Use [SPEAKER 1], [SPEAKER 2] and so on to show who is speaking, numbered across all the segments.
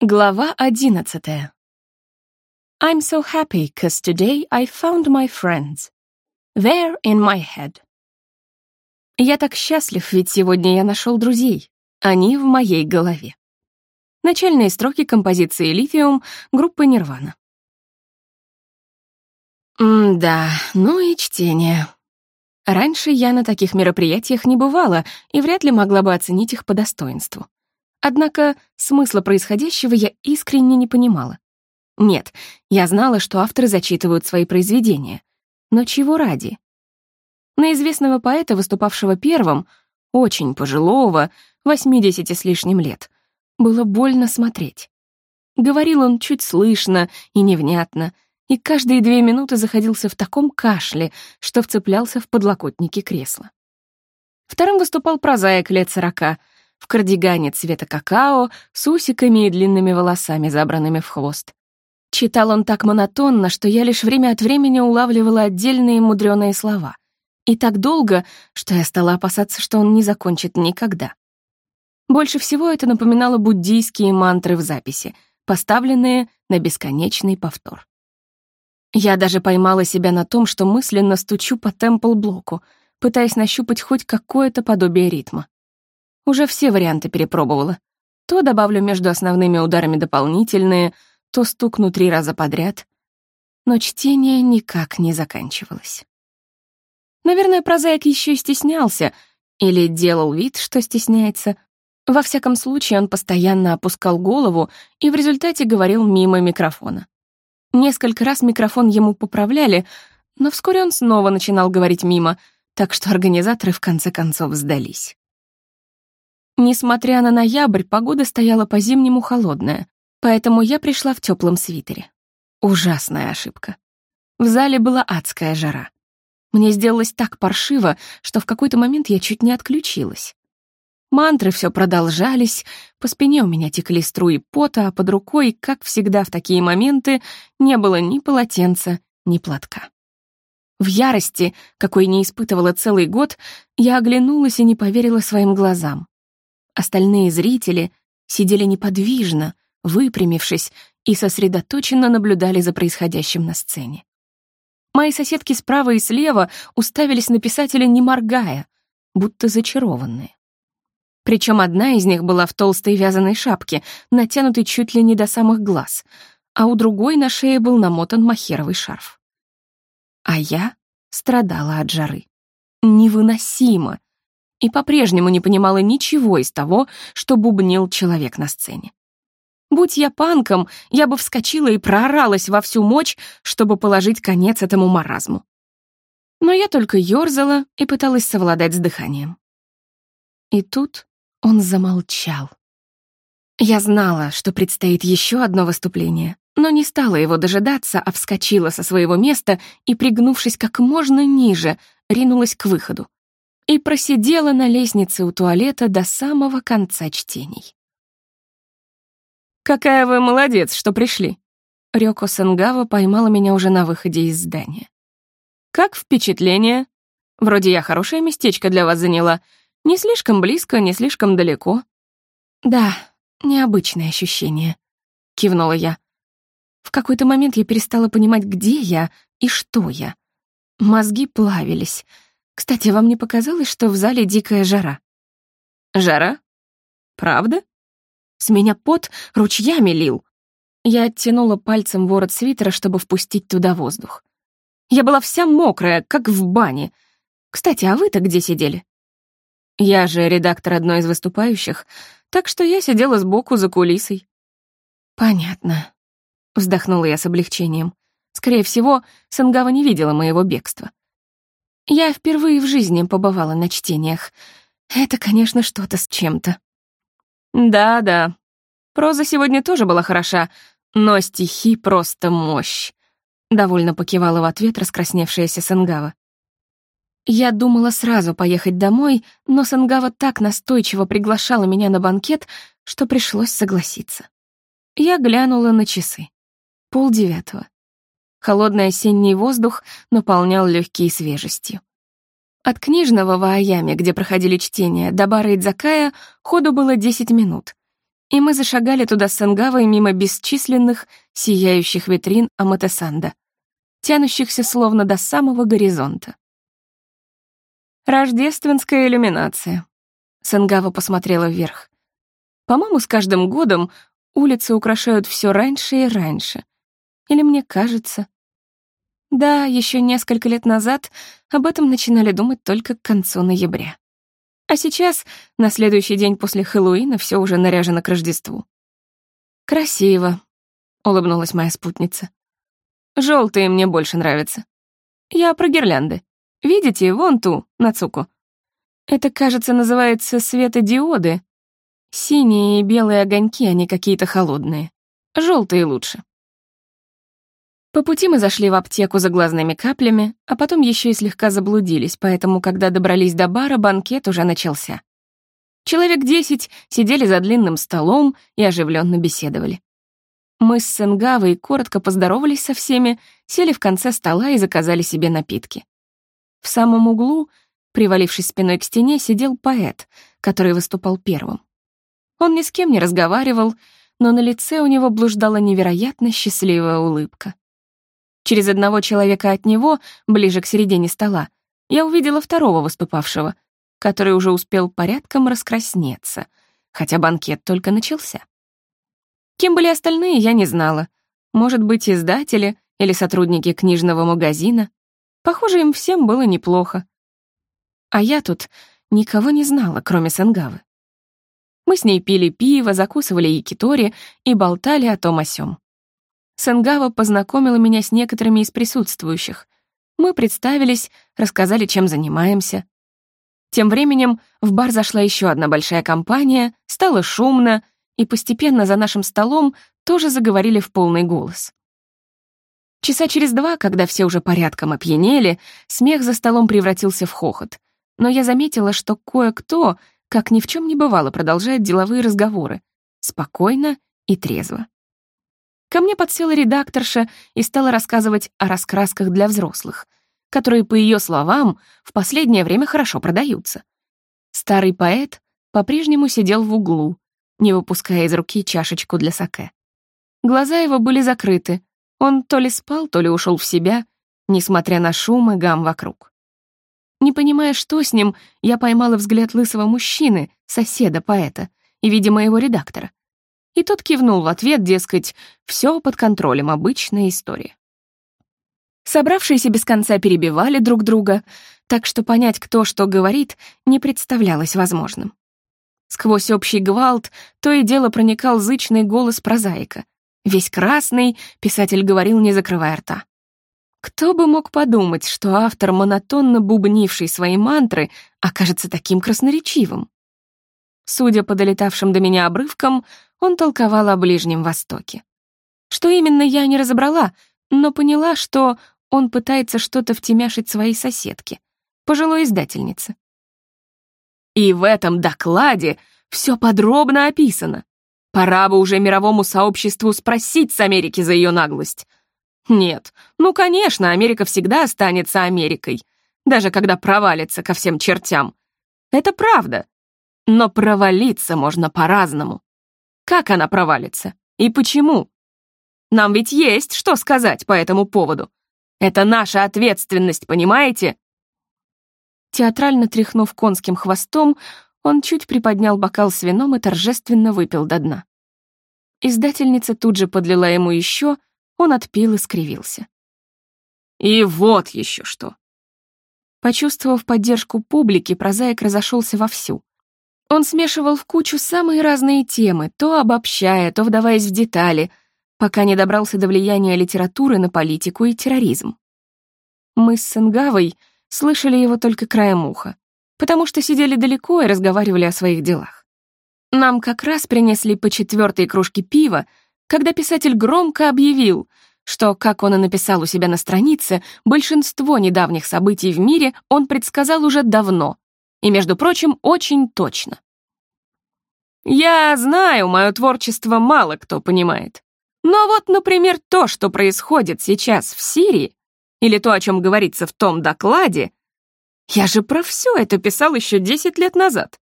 [SPEAKER 1] Глава одиннадцатая. I'm so happy, cause today I found my friends. They're in my head. Я так счастлив, ведь сегодня я нашел друзей. Они в моей голове. Начальные строки композиции «Литиум» группы «Нирвана». М-да, ну и чтение. Раньше я на таких мероприятиях не бывала и вряд ли могла бы оценить их по достоинству. Однако смысла происходящего я искренне не понимала. Нет, я знала, что авторы зачитывают свои произведения. Но чего ради? На известного поэта, выступавшего первым, очень пожилого, 80 с лишним лет, было больно смотреть. Говорил он чуть слышно и невнятно, и каждые две минуты заходился в таком кашле, что вцеплялся в подлокотники кресла. Вторым выступал прозаик лет сорока — в кардигане цвета какао, с усиками и длинными волосами, забранными в хвост. Читал он так монотонно, что я лишь время от времени улавливала отдельные мудреные слова. И так долго, что я стала опасаться, что он не закончит никогда. Больше всего это напоминало буддийские мантры в записи, поставленные на бесконечный повтор. Я даже поймала себя на том, что мысленно стучу по темпл-блоку, пытаясь нащупать хоть какое-то подобие ритма. Уже все варианты перепробовала. То добавлю между основными ударами дополнительные, то стукну три раза подряд. Но чтение никак не заканчивалось. Наверное, прозаик еще и стеснялся, или делал вид, что стесняется. Во всяком случае, он постоянно опускал голову и в результате говорил мимо микрофона. Несколько раз микрофон ему поправляли, но вскоре он снова начинал говорить мимо, так что организаторы в конце концов сдались. Несмотря на ноябрь, погода стояла по-зимнему холодная, поэтому я пришла в теплом свитере. Ужасная ошибка. В зале была адская жара. Мне сделалось так паршиво, что в какой-то момент я чуть не отключилась. Мантры все продолжались, по спине у меня текли струи пота, а под рукой, как всегда в такие моменты, не было ни полотенца, ни платка. В ярости, какой не испытывала целый год, я оглянулась и не поверила своим глазам. Остальные зрители сидели неподвижно, выпрямившись и сосредоточенно наблюдали за происходящим на сцене. Мои соседки справа и слева уставились на писателя, не моргая, будто зачарованные. Причем одна из них была в толстой вязаной шапке, натянутой чуть ли не до самых глаз, а у другой на шее был намотан махеровый шарф. А я страдала от жары. Невыносимо и по-прежнему не понимала ничего из того, что бубнил человек на сцене. Будь я панком, я бы вскочила и прооралась во всю мощь, чтобы положить конец этому маразму. Но я только ёрзала и пыталась совладать с дыханием. И тут он замолчал. Я знала, что предстоит еще одно выступление, но не стала его дожидаться, а вскочила со своего места и, пригнувшись как можно ниже, ринулась к выходу и просидела на лестнице у туалета до самого конца чтений. «Какая вы молодец, что пришли!» Рёко Сангава поймала меня уже на выходе из здания. «Как впечатление? Вроде я хорошее местечко для вас заняла. Не слишком близко, не слишком далеко». «Да, необычное ощущение», — кивнула я. В какой-то момент я перестала понимать, где я и что я. Мозги плавились — кстати, вам не показалось, что в зале дикая жара? Жара? Правда? С меня пот ручьями лил. Я оттянула пальцем ворот свитера, чтобы впустить туда воздух. Я была вся мокрая, как в бане. Кстати, а вы-то где сидели? Я же редактор одной из выступающих, так что я сидела сбоку за кулисой. Понятно. Вздохнула я с облегчением. Скорее всего, Сангава не видела моего бегства. Я впервые в жизни побывала на чтениях. Это, конечно, что-то с чем-то. Да-да. Проза сегодня тоже была хороша, но стихи просто мощь. Довольно покивала в ответ раскрасневшаяся Сангава. Я думала сразу поехать домой, но Сангава так настойчиво приглашала меня на банкет, что пришлось согласиться. Я глянула на часы. Пол девятого. Холодный осенний воздух наполнял легкие свежестью. От книжного в Аяме, где проходили чтения, до бара Идзакая ходу было 10 минут. и мы зашагали туда с Сенгавой мимо бесчисленных сияющих витрин Аматесанда, тянущихся словно до самого горизонта. Рождественская иллюминация. Сенгава посмотрела вверх. По-моему, с каждым годом улицы украшают все раньше и раньше. Или мне кажется. Да, еще несколько лет назад об этом начинали думать только к концу ноября. А сейчас, на следующий день после Хэллоуина, все уже наряжено к Рождеству. «Красиво», — улыбнулась моя спутница. Желтые мне больше нравятся. Я про гирлянды. Видите, вон ту, Нацуку. Это, кажется, называется светодиоды. Синие и белые огоньки, они какие-то холодные. Желтые лучше. По пути мы зашли в аптеку за глазными каплями, а потом еще и слегка заблудились, поэтому, когда добрались до бара, банкет уже начался. Человек десять сидели за длинным столом и оживленно беседовали. Мы с Сенгавой коротко поздоровались со всеми, сели в конце стола и заказали себе напитки. В самом углу, привалившись спиной к стене, сидел поэт, который выступал первым. Он ни с кем не разговаривал, но на лице у него блуждала невероятно счастливая улыбка. Через одного человека от него, ближе к середине стола, я увидела второго выступавшего, который уже успел порядком раскраснеться, хотя банкет только начался. Кем были остальные, я не знала. Может быть, издатели или сотрудники книжного магазина. Похоже, им всем было неплохо. А я тут никого не знала, кроме Сангавы. Мы с ней пили пиво, закусывали якитори и болтали о том о сём. Сангава познакомила меня с некоторыми из присутствующих. Мы представились, рассказали, чем занимаемся. Тем временем в бар зашла еще одна большая компания, стало шумно, и постепенно за нашим столом тоже заговорили в полный голос. Часа через два, когда все уже порядком опьянели, смех за столом превратился в хохот. Но я заметила, что кое-кто, как ни в чем не бывало, продолжает деловые разговоры. Спокойно и трезво. Ко мне подсела редакторша и стала рассказывать о раскрасках для взрослых, которые, по ее словам, в последнее время хорошо продаются. Старый поэт по-прежнему сидел в углу, не выпуская из руки чашечку для саке. Глаза его были закрыты, он то ли спал, то ли ушел в себя, несмотря на шум и гам вокруг. Не понимая, что с ним, я поймала взгляд лысого мужчины, соседа поэта, и, видимо, его редактора. И тот кивнул в ответ, дескать, все под контролем, обычная история. Собравшиеся без конца перебивали друг друга, так что понять, кто что говорит, не представлялось возможным. Сквозь общий гвалт то и дело проникал зычный голос прозаика. Весь красный, писатель говорил, не закрывая рта. Кто бы мог подумать, что автор, монотонно бубнивший свои мантры, окажется таким красноречивым? Судя по долетавшим до меня обрывкам, он толковал о Ближнем Востоке. Что именно, я не разобрала, но поняла, что он пытается что-то втемяшить своей соседке, пожилой издательнице. И в этом докладе все подробно описано. Пора бы уже мировому сообществу спросить с Америки за ее наглость. Нет, ну, конечно, Америка всегда останется Америкой, даже когда провалится ко всем чертям. Это правда. Но провалиться можно по-разному. Как она провалится? И почему? Нам ведь есть что сказать по этому поводу. Это наша ответственность, понимаете? Театрально тряхнув конским хвостом, он чуть приподнял бокал с вином и торжественно выпил до дна. Издательница тут же подлила ему еще, он отпил и скривился. «И вот еще что!» Почувствовав поддержку публики, прозаик разошелся вовсю. Он смешивал в кучу самые разные темы, то обобщая, то вдаваясь в детали, пока не добрался до влияния литературы на политику и терроризм. Мы с Сенгавой слышали его только краем уха, потому что сидели далеко и разговаривали о своих делах. Нам как раз принесли по четвертой кружке пива, когда писатель громко объявил, что, как он и написал у себя на странице, большинство недавних событий в мире он предсказал уже давно, и, между прочим, очень точно. Я знаю, мое творчество мало кто понимает. Но вот, например, то, что происходит сейчас в Сирии, или то, о чем говорится в том докладе, я же про все это писал еще 10 лет назад.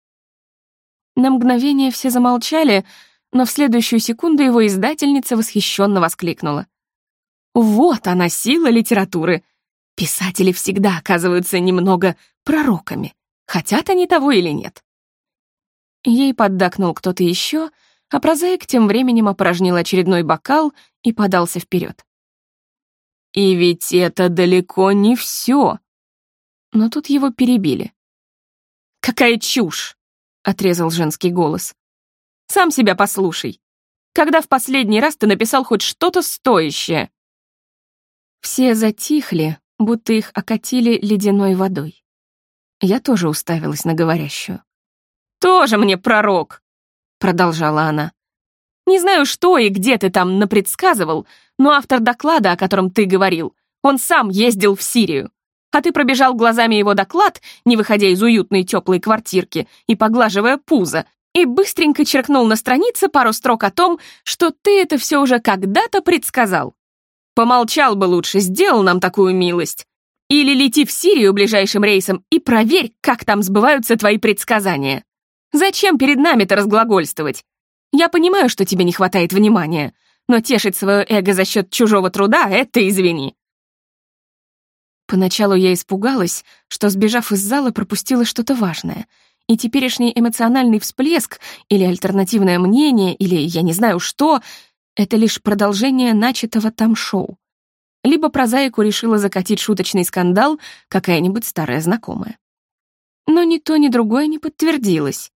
[SPEAKER 1] На мгновение все замолчали, но в следующую секунду его издательница восхищенно воскликнула. «Вот она, сила литературы! Писатели всегда оказываются немного пророками, хотят они того или нет». Ей поддакнул кто-то еще, а прозаик тем временем опорожнил очередной бокал и подался вперед. «И ведь это далеко не все!» Но тут его перебили. «Какая чушь!» — отрезал женский голос. «Сам себя послушай. Когда в последний раз ты написал хоть что-то стоящее?» Все затихли, будто их окатили ледяной водой. Я тоже уставилась на говорящую. «Тоже мне пророк!» — продолжала она. «Не знаю, что и где ты там напредсказывал, но автор доклада, о котором ты говорил, он сам ездил в Сирию а ты пробежал глазами его доклад, не выходя из уютной теплой квартирки и поглаживая пузо, и быстренько черкнул на странице пару строк о том, что ты это все уже когда-то предсказал. Помолчал бы лучше, сделал нам такую милость. Или лети в Сирию ближайшим рейсом и проверь, как там сбываются твои предсказания. Зачем перед нами-то разглагольствовать? Я понимаю, что тебе не хватает внимания, но тешить свое эго за счет чужого труда — это извини. Поначалу я испугалась, что, сбежав из зала, пропустила что-то важное, и теперешний эмоциональный всплеск или альтернативное мнение, или я не знаю что, это лишь продолжение начатого там шоу. Либо прозаику решила закатить шуточный скандал какая-нибудь старая знакомая. Но ни то, ни другое не подтвердилось.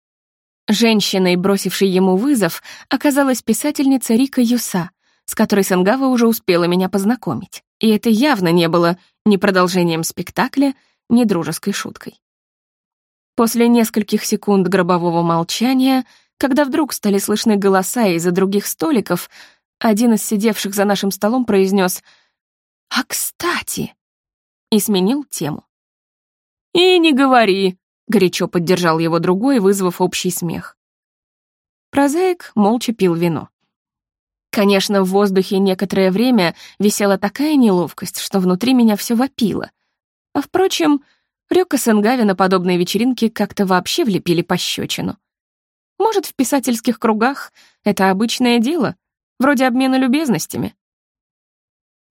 [SPEAKER 1] Женщиной, бросившей ему вызов, оказалась писательница Рика Юса, с которой Сангава уже успела меня познакомить. И это явно не было ни продолжением спектакля, ни дружеской шуткой. После нескольких секунд гробового молчания, когда вдруг стали слышны голоса из-за других столиков, один из сидевших за нашим столом произнес «А кстати!» и сменил тему. «И не говори», — горячо поддержал его другой, вызвав общий смех. Прозаик молча пил вино. Конечно, в воздухе некоторое время висела такая неловкость, что внутри меня все вопило. А впрочем, Рёка Сенгави на подобные вечеринки как-то вообще влепили пощечину. Может, в писательских кругах это обычное дело, вроде обмена любезностями.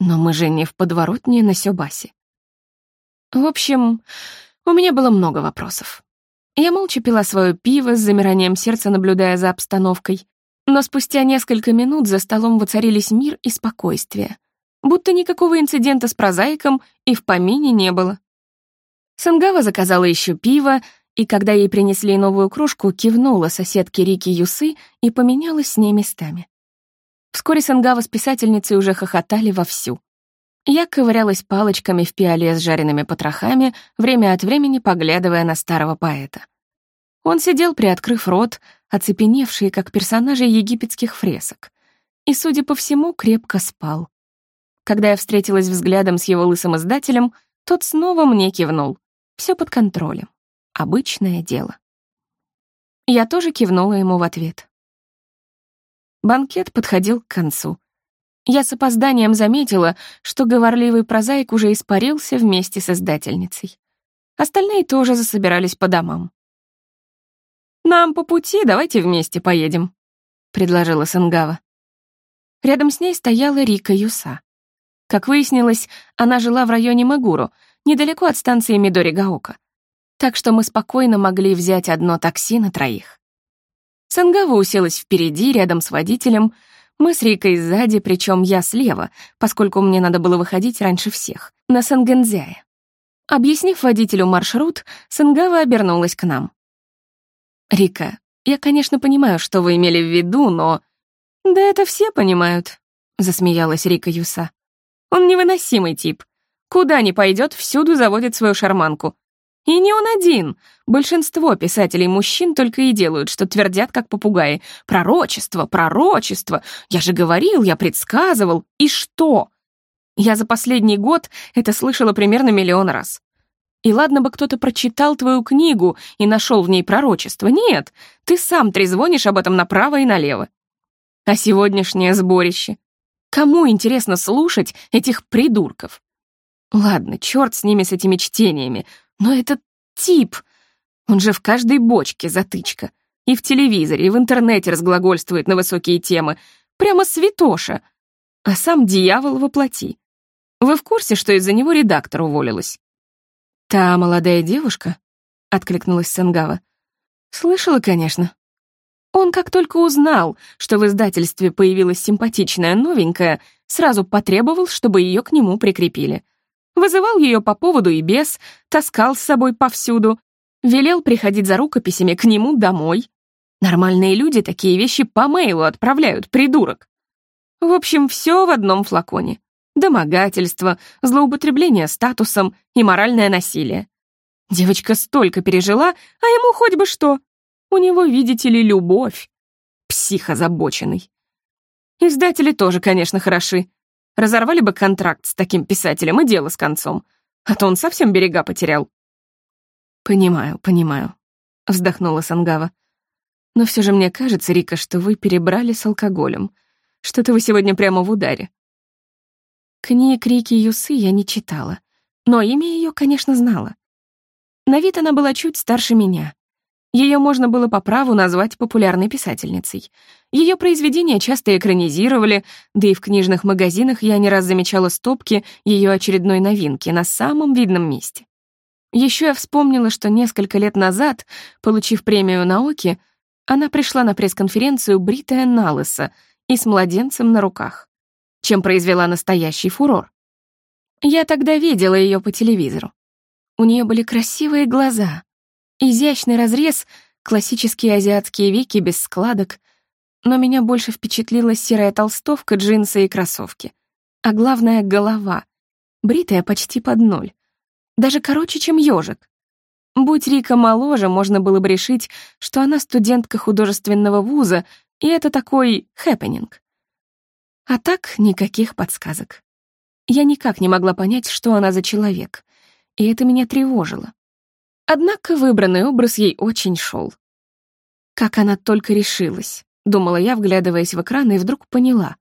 [SPEAKER 1] Но мы же не в подворотне на Сёбасе. В общем, у меня было много вопросов. Я молча пила свое пиво с замиранием сердца, наблюдая за обстановкой, но спустя несколько минут за столом воцарились мир и спокойствие, будто никакого инцидента с прозаиком и в помине не было. Сангава заказала еще пиво, и когда ей принесли новую кружку, кивнула соседке Рики Юсы и поменялась с ней местами. Вскоре Сангава с писательницей уже хохотали вовсю. Я ковырялась палочками в пиале с жареными потрохами, время от времени поглядывая на старого поэта. Он сидел, приоткрыв рот, оцепеневший, как персонажи египетских фресок, и, судя по всему, крепко спал. Когда я встретилась взглядом с его лысым издателем, тот снова мне кивнул. Все под контролем. Обычное дело. Я тоже кивнула ему в ответ. Банкет подходил к концу. Я с опозданием заметила, что говорливый прозаик уже испарился вместе с издательницей. Остальные тоже засобирались по домам. «Нам по пути, давайте вместе поедем», — предложила Сангава. Рядом с ней стояла Рика Юса. Как выяснилось, она жила в районе Магуру, недалеко от станции Мидори-Гаока. Так что мы спокойно могли взять одно такси на троих. Сангава уселась впереди, рядом с водителем, мы с Рикой сзади, причем я слева, поскольку мне надо было выходить раньше всех, на Сангензяе. Объяснив водителю маршрут, Сангава обернулась к нам. «Рика, я, конечно, понимаю, что вы имели в виду, но...» «Да это все понимают», — засмеялась Рика Юса. «Он невыносимый тип. Куда ни пойдет, всюду заводит свою шарманку. И не он один. Большинство писателей-мужчин только и делают, что твердят, как попугаи. Пророчество, пророчество. Я же говорил, я предсказывал. И что? Я за последний год это слышала примерно миллион раз. И ладно бы кто-то прочитал твою книгу и нашел в ней пророчество. Нет, ты сам трезвонишь об этом направо и налево. А сегодняшнее сборище? Кому интересно слушать этих придурков? Ладно, черт с ними, с этими чтениями, но этот тип, он же в каждой бочке затычка. И в телевизоре, и в интернете разглагольствует на высокие темы. Прямо святоша. А сам дьявол воплоти. Вы в курсе, что из-за него редактор уволилась?» «Та молодая девушка?» — откликнулась Сенгава. «Слышала, конечно. Он как только узнал, что в издательстве появилась симпатичная новенькая, сразу потребовал, чтобы ее к нему прикрепили. Вызывал ее по поводу и без, таскал с собой повсюду, велел приходить за рукописями к нему домой. Нормальные люди такие вещи по мейлу отправляют, придурок. В общем, все в одном флаконе. Домогательство, злоупотребление статусом и моральное насилие. Девочка столько пережила, а ему хоть бы что. У него, видите ли, любовь. Псих озабоченный. Издатели тоже, конечно, хороши. Разорвали бы контракт с таким писателем и дело с концом. А то он совсем берега потерял. «Понимаю, понимаю», — вздохнула Сангава. «Но все же мне кажется, Рика, что вы перебрали с алкоголем. Что-то вы сегодня прямо в ударе». Книг Рики Юсы я не читала, но имя ее, конечно, знала. На вид она была чуть старше меня. Ее можно было по праву назвать популярной писательницей. Ее произведения часто экранизировали, да и в книжных магазинах я не раз замечала стопки ее очередной новинки на самом видном месте. Еще я вспомнила, что несколько лет назад, получив премию науки, она пришла на пресс-конференцию бритая на лысо и с младенцем на руках, чем произвела настоящий фурор. Я тогда видела ее по телевизору. У нее были красивые глаза, изящный разрез, классические азиатские веки без складок, но меня больше впечатлила серая толстовка, джинсы и кроссовки. А главное — голова, бритая почти под ноль даже короче, чем ежик. Будь Рика моложе, можно было бы решить, что она студентка художественного вуза, и это такой хэппенинг. А так никаких подсказок. Я никак не могла понять, что она за человек, и это меня тревожило. Однако выбранный образ ей очень шел. Как она только решилась, думала я, вглядываясь в экран, и вдруг поняла.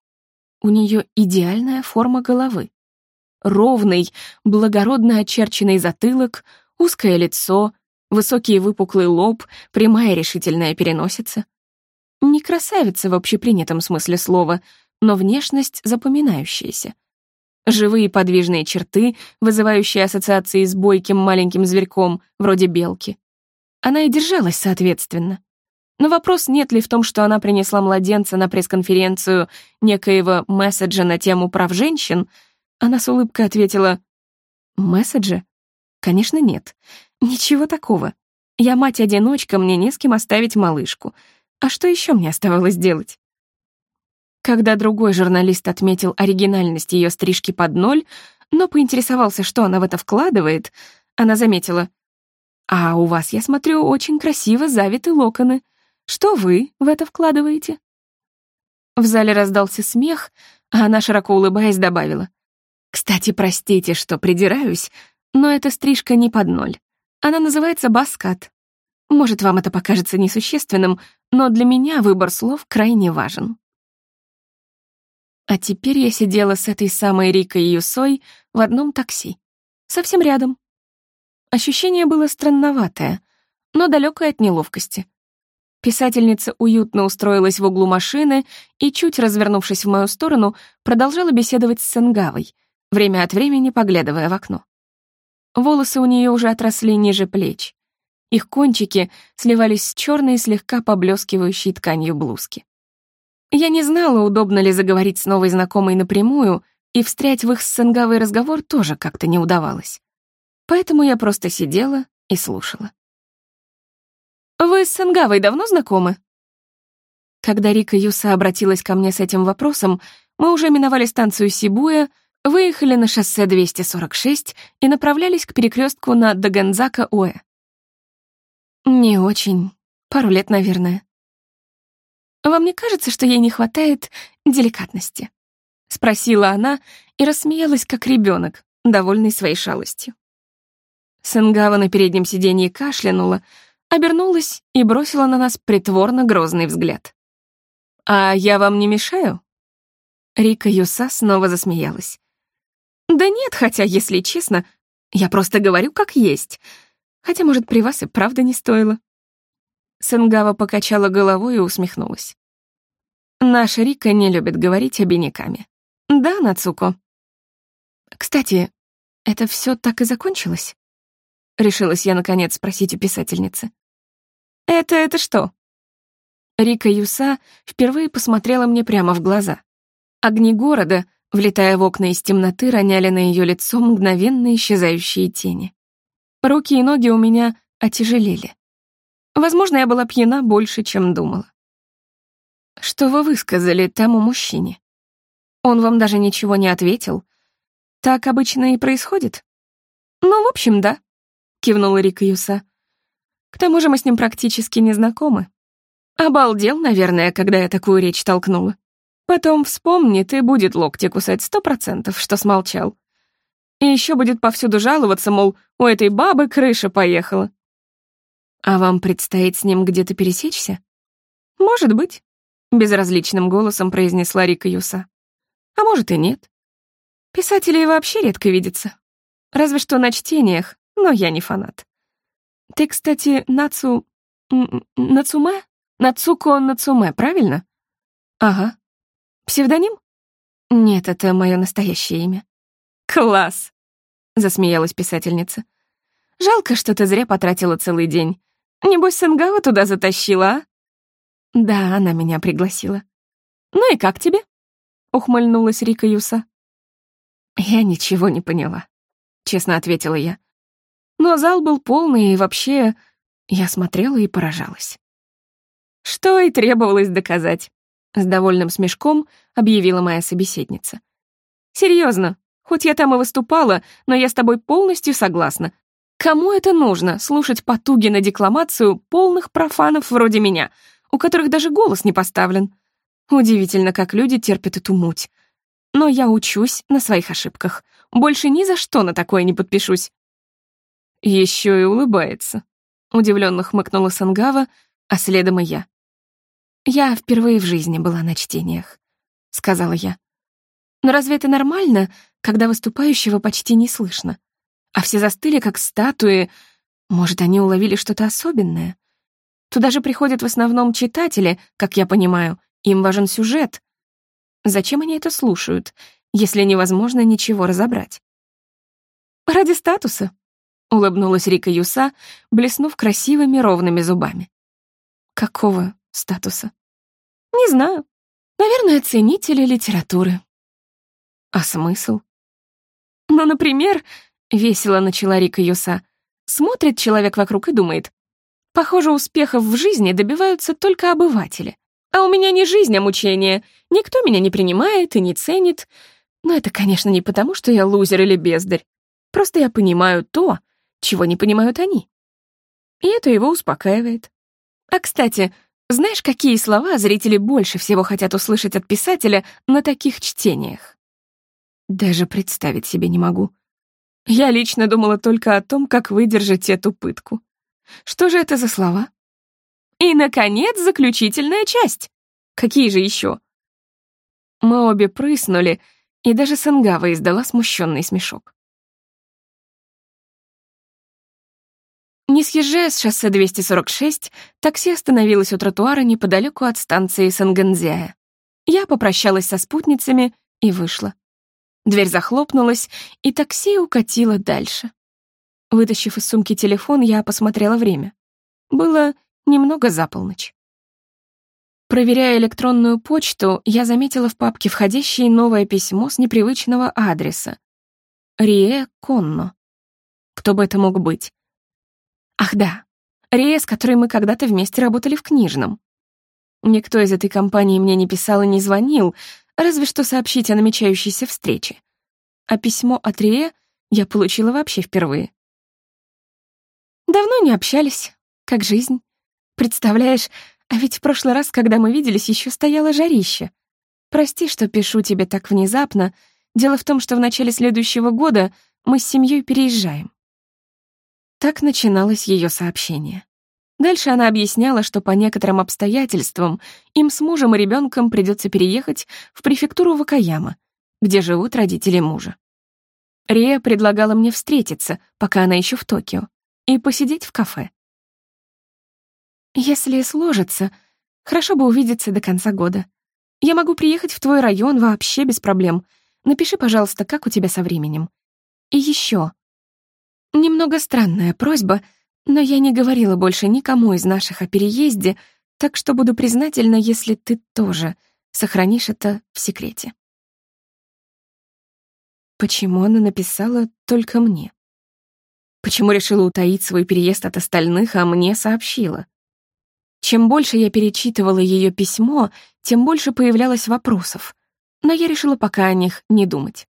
[SPEAKER 1] У нее идеальная форма головы ровный, благородно очерченный затылок, узкое лицо, высокий выпуклый лоб, прямая решительная переносица. Не красавица в общепринятом смысле слова, но внешность запоминающаяся. Живые подвижные черты, вызывающие ассоциации с бойким маленьким зверьком, вроде белки. Она и держалась соответственно. Но вопрос, нет ли в том, что она принесла младенца на пресс-конференцию некоего месседжа на тему прав женщин — она с улыбкой ответила, «Месседжи? Конечно, нет. Ничего такого. Я мать-одиночка, мне не с кем оставить малышку. А что еще мне оставалось делать?» Когда другой журналист отметил оригинальность ее стрижки под ноль, но поинтересовался, что она в это вкладывает, она заметила, «А у вас, я смотрю, очень красиво завиты локоны. Что вы в это вкладываете?» В зале раздался смех, а она, широко улыбаясь, добавила, кстати, простите, что придираюсь, но эта стрижка не под ноль. Она называется баскат. Может, вам это покажется несущественным, но для меня выбор слов крайне важен. А теперь я сидела с этой самой Рикой Юсой в одном такси. Совсем рядом. Ощущение было странноватое, но далекое от неловкости. Писательница уютно устроилась в углу машины и, чуть развернувшись в мою сторону, продолжала беседовать с Сенгавой — время от времени поглядывая в окно. Волосы у нее уже отросли ниже плеч. Их кончики сливались с черной слегка поблескивающей тканью блузки. Я не знала, удобно ли заговорить с новой знакомой напрямую, и встрять в их сенгавый разговор тоже как-то не удавалось. Поэтому я просто сидела и слушала. «Вы с Сенгавой давно знакомы?» Когда Рика Юса обратилась ко мне с этим вопросом, мы уже миновали станцию Сибуя, выехали на шоссе 246 и направлялись к перекрестку на Дагензака-Уэ. Не очень. Пару лет, наверное. «Вам не кажется, что ей не хватает деликатности?» — спросила она и рассмеялась, как ребенок, довольный своей шалостью. Сенгава на переднем сиденье кашлянула, обернулась и бросила на нас притворно грозный взгляд. «А я вам не мешаю?» Рика Юса снова засмеялась. Да нет, хотя, если честно, я просто говорю как есть. Хотя, может, при вас и правда не стоило. Сенгава покачала головой и усмехнулась. Наша Рика не любит говорить обиняками. Да, Нацуко. Кстати, это все так и закончилось? Решилась я, наконец, спросить у писательницы. Это это что? Рика Юса впервые посмотрела мне прямо в глаза. Огни города, влетая в окна из темноты, роняли на ее лицо мгновенно исчезающие тени. Руки и ноги у меня отяжелели. Возможно, я была пьяна больше, чем думала. Что вы высказали тому мужчине? Он вам даже ничего не ответил. Так обычно и происходит? Ну, в общем, да, кивнула Рика Юса. К тому же мы с ним практически не знакомы. Обалдел, наверное, когда я такую речь толкнула. Потом вспомнит и будет локти кусать сто процентов, что смолчал. И еще будет повсюду жаловаться, мол, у этой бабы крыша поехала. А вам предстоит с ним где-то пересечься? Может быть, безразличным голосом произнесла Рика Юса. А может и нет. Писатели вообще редко видятся. Разве что на чтениях, но я не фанат. Ты, кстати, Нацу... Нацуме? Нацуко Нацуме, правильно? Ага. Псевдоним? Нет, это мое настоящее имя. Класс! Засмеялась писательница. Жалко, что ты зря потратила целый день. Небось, Сенгава туда затащила, а? Да, она меня пригласила. Ну и как тебе? Ухмыльнулась Рика Юса. Я ничего не поняла, честно ответила я. Но зал был полный, и вообще я смотрела и поражалась. Что и требовалось доказать. С довольным смешком объявила моя собеседница. Серьезно, хоть я там и выступала, но я с тобой полностью согласна. Кому это нужно, слушать потуги на декламацию полных профанов вроде меня, у которых даже голос не поставлен? Удивительно, как люди терпят эту муть. Но я учусь на своих ошибках. Больше ни за что на такое не подпишусь. Еще и улыбается. Удивленно хмыкнула Сангава, а следом и я. «Я впервые в жизни была на чтениях», — сказала я. «Но разве это нормально, когда выступающего почти не слышно? А все застыли, как статуи. Может, они уловили что-то особенное? Туда же приходят в основном читатели, как я понимаю, им важен сюжет. Зачем они это слушают, если невозможно ничего разобрать?» «Ради статуса», — улыбнулась Рика Юса, блеснув красивыми ровными зубами. Какого статуса? Не знаю. Наверное, ценители литературы. А смысл? Ну, например, весело начала Рика Юса, смотрит человек вокруг и думает, похоже, успехов в жизни добиваются только обыватели. А у меня не жизнь, а мучение. Никто меня не принимает и не ценит. Но это, конечно, не потому, что я лузер или бездарь. Просто я понимаю то, чего не понимают они. И это его успокаивает. А, кстати, знаешь, какие слова зрители больше всего хотят услышать от писателя на таких чтениях? Даже представить себе не могу. Я лично думала только о том, как выдержать эту пытку. Что же это за слова? И, наконец, заключительная часть. Какие же еще? Мы обе прыснули, и даже Сангава издала смущенный смешок. Не съезжая с шоссе 246, такси остановилось у тротуара неподалеку от станции Сангензяя. Я попрощалась со спутницами и вышла. Дверь захлопнулась, и такси укатило дальше. Вытащив из сумки телефон, я посмотрела время. Было немного за полночь. Проверяя электронную почту, я заметила в папке входящее новое письмо с непривычного адреса. Рие Конно. Кто бы это мог быть? Ах да, Рия, с которой мы когда-то вместе работали в книжном. Никто из этой компании мне не писал и не звонил, разве что сообщить о намечающейся встрече. А письмо от Рия я получила вообще впервые. Давно не общались. Как жизнь. Представляешь, а ведь в прошлый раз, когда мы виделись, еще стояло жарище. Прости, что пишу тебе так внезапно. Дело в том, что в начале следующего года мы с семьей переезжаем. Так начиналось ее сообщение. Дальше она объясняла, что по некоторым обстоятельствам им с мужем и ребенком придется переехать в префектуру Вакаяма, где живут родители мужа. Рия предлагала мне встретиться, пока она еще в Токио, и посидеть в кафе. Если сложится, хорошо бы увидеться до конца года. Я могу приехать в твой район вообще без проблем. Напиши, пожалуйста, как у тебя со временем. И еще. Немного странная просьба, но я не говорила больше никому из наших о переезде, так что буду признательна, если ты тоже сохранишь это в секрете. Почему она написала только мне? Почему решила утаить свой переезд от остальных, а мне сообщила? Чем больше я перечитывала ее письмо, тем больше появлялось вопросов, но я решила пока о них не думать.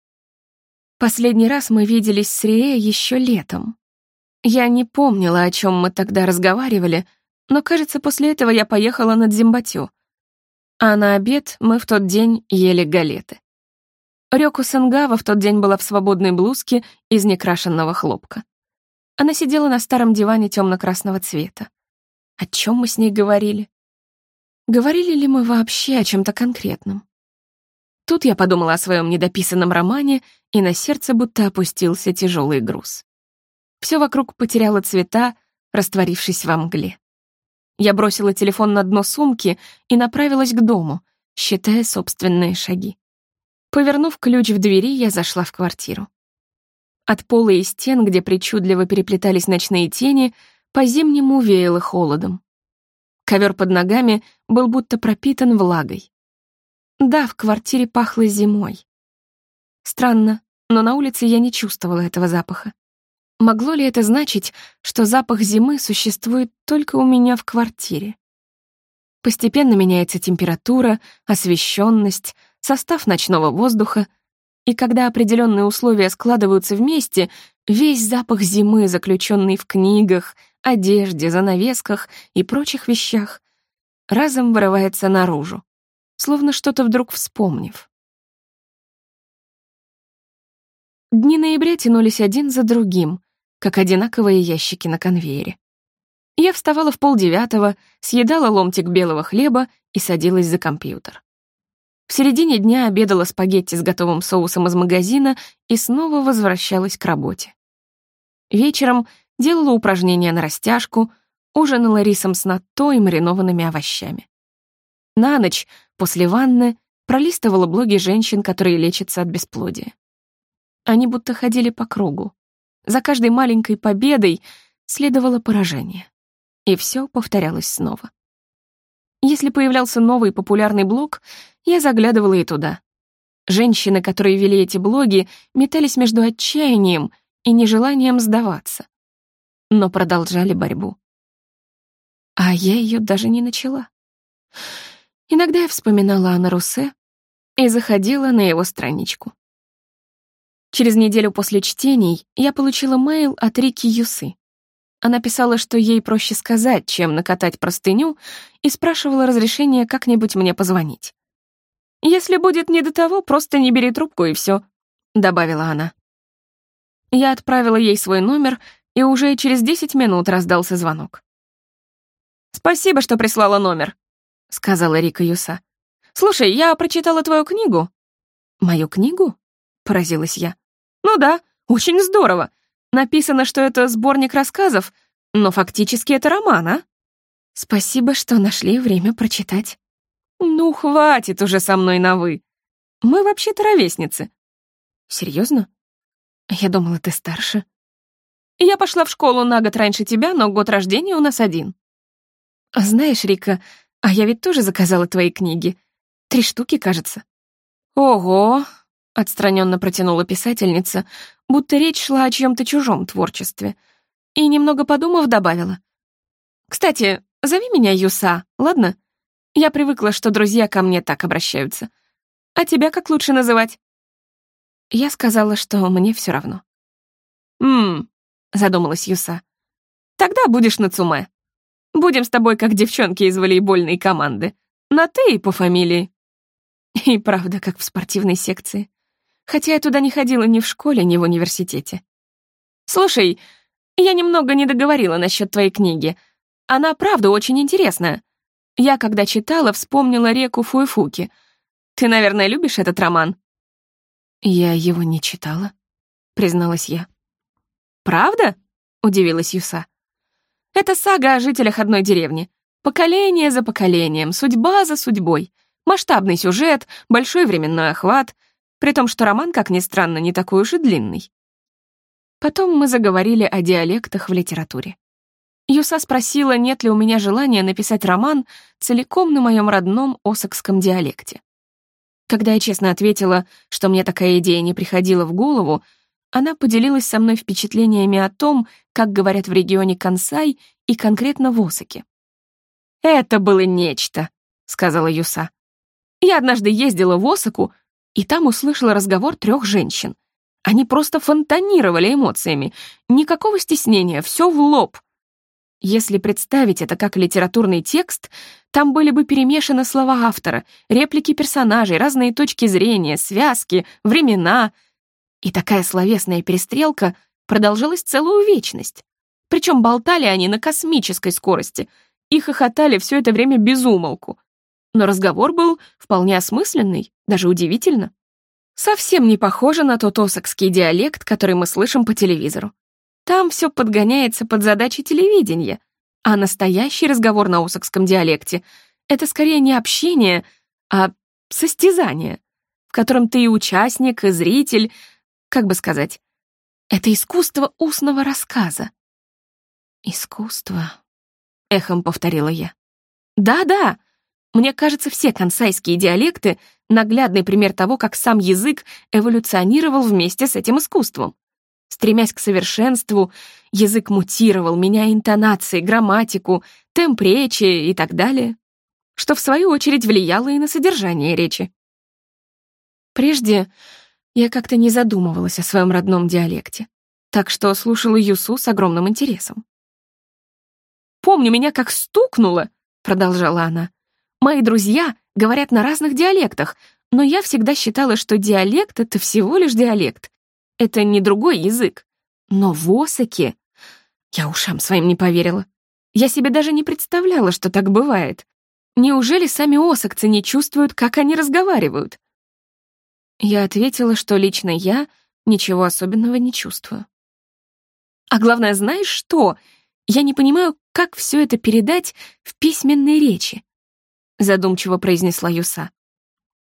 [SPEAKER 1] Последний раз мы виделись с Рие еще летом. Я не помнила, о чем мы тогда разговаривали, но, кажется, после этого я поехала на Дзимбатю. А на обед мы в тот день ели галеты. Рёку Сенгава в тот день была в свободной блузке из некрашенного хлопка. Она сидела на старом диване темно-красного цвета. О чем мы с ней говорили? Говорили ли мы вообще о чем-то конкретном? Тут я подумала о своем недописанном романе, и на сердце будто опустился тяжелый груз. Все вокруг потеряло цвета, растворившись во мгле. Я бросила телефон на дно сумки и направилась к дому, считая собственные шаги. Повернув ключ в двери, я зашла в квартиру. От пола и стен, где причудливо переплетались ночные тени, по-зимнему веяло холодом. Ковер под ногами был будто пропитан влагой. Да, в квартире пахло зимой. Странно, но на улице я не чувствовала этого запаха. Могло ли это значить, что запах зимы существует только у меня в квартире? Постепенно меняется температура, освещенность, состав ночного воздуха, и когда определенные условия складываются вместе, весь запах зимы, заключенный в книгах, одежде, занавесках и прочих вещах, разом вырывается наружу словно что-то вдруг вспомнив. Дни ноября тянулись один за другим, как одинаковые ящики на конвейере. Я вставала в полдевятого, съедала ломтик белого хлеба и садилась за компьютер. В середине дня обедала спагетти с готовым соусом из магазина и снова возвращалась к работе. Вечером делала упражнения на растяжку, ужинала рисом с натто и маринованными овощами. На ночь После ванны пролистывала блоги женщин, которые лечатся от бесплодия. Они будто ходили по кругу. За каждой маленькой победой следовало поражение. И все повторялось снова. Если появлялся новый популярный блог, я заглядывала и туда. Женщины, которые вели эти блоги, метались между отчаянием и нежеланием сдаваться. Но продолжали борьбу. А я ее даже не начала. Иногда я вспоминала Анна Руссе и заходила на его страничку. Через неделю после чтений я получила мейл от Рики Юсы. Она писала, что ей проще сказать, чем накатать простыню, и спрашивала разрешения как-нибудь мне позвонить. «Если будет не до того, просто не бери трубку и все», — добавила она. Я отправила ей свой номер, и уже через 10 минут раздался звонок. «Спасибо, что прислала номер», — сказала Рика Юса. «Слушай, я прочитала твою книгу». «Мою книгу?» — поразилась я. «Ну да, очень здорово. Написано, что это сборник рассказов, но фактически это роман, а?» «Спасибо, что нашли время прочитать». «Ну, хватит уже со мной на «вы». Мы вообще-то ровесницы». «Серьезно? Я думала, ты старше». «Я пошла в школу на год раньше тебя, но год рождения у нас один». «Знаешь, Рика, а я ведь тоже заказала твои книги. Три штуки, кажется. Ого, отстраненно протянула писательница, будто речь шла о чьем-то чужом творчестве. И, немного подумав, добавила. «Кстати, зови меня Юса, ладно? Я привыкла, что друзья ко мне так обращаются. А тебя как лучше называть?» Я сказала, что мне все равно. «Ммм», — задумалась Юса. «Тогда будешь на Цуме». Будем с тобой как девчонки из волейбольной команды. На «ты» и по фамилии». И правда, как в спортивной секции. Хотя я туда не ходила ни в школе, ни в университете. Слушай, я немного не договорила насчет твоей книги. Она, правда, очень интересная. Я, когда читала, вспомнила реку Фуэфуки. Ты, наверное, любишь этот роман? Я его не читала, призналась я. Правда? Удивилась Юса. Это сага о жителях одной деревни. Поколение за поколением, судьба за судьбой. Масштабный сюжет, большой временной охват, при том, что роман, как ни странно, не такой уж и длинный. Потом мы заговорили о диалектах в литературе. Юса спросила, нет ли у меня желания написать роман целиком на моем родном осокском диалекте. Когда я честно ответила, что мне такая идея не приходила в голову, она поделилась со мной впечатлениями о том, как говорят в регионе Кансай и конкретно в Осаке. «Это было нечто», — сказала Юса. «Я однажды ездила в Осаку, и там услышала разговор трех женщин. Они просто фонтанировали эмоциями. Никакого стеснения, все в лоб. Если представить это как литературный текст, там были бы перемешаны слова автора, реплики персонажей, разные точки зрения, связки, времена. И такая словесная перестрелка продолжалась целую вечность. Причем болтали они на космической скорости и хохотали все это время без умолку. Но разговор был вполне осмысленный, даже удивительно. Совсем не похоже на тот осокский диалект, который мы слышим по телевизору. Там все подгоняется под задачи телевидения, а настоящий разговор на усокском диалекте — это скорее не общение, а состязание, в котором ты и участник, и зритель, как бы сказать, это искусство устного рассказа. «Искусство», — эхом повторила я. «Да-да, мне кажется, все консайские диалекты — наглядный пример того, как сам язык эволюционировал вместе с этим искусством. Стремясь к совершенству, язык мутировал, меняя интонации, грамматику, темп речи и так далее, что в свою очередь влияло и на содержание речи. Прежде я как-то не задумывалась о своем родном диалекте, так что слушала Юсу с огромным интересом. «Помню, меня как стукнуло», — продолжала она. «Мои друзья говорят на разных диалектах, но я всегда считала, что диалект — это всего лишь диалект, это не другой язык. Но в Осаке... Я ушам своим не поверила. Я себе даже не представляла, что так бывает. Неужели сами осакцы не чувствуют, как они разговаривают? Я ответила, что лично я ничего особенного не чувствую. А главное, знаешь что? Я не понимаю, как все это передать в письменной речи. Задумчиво произнесла Юса.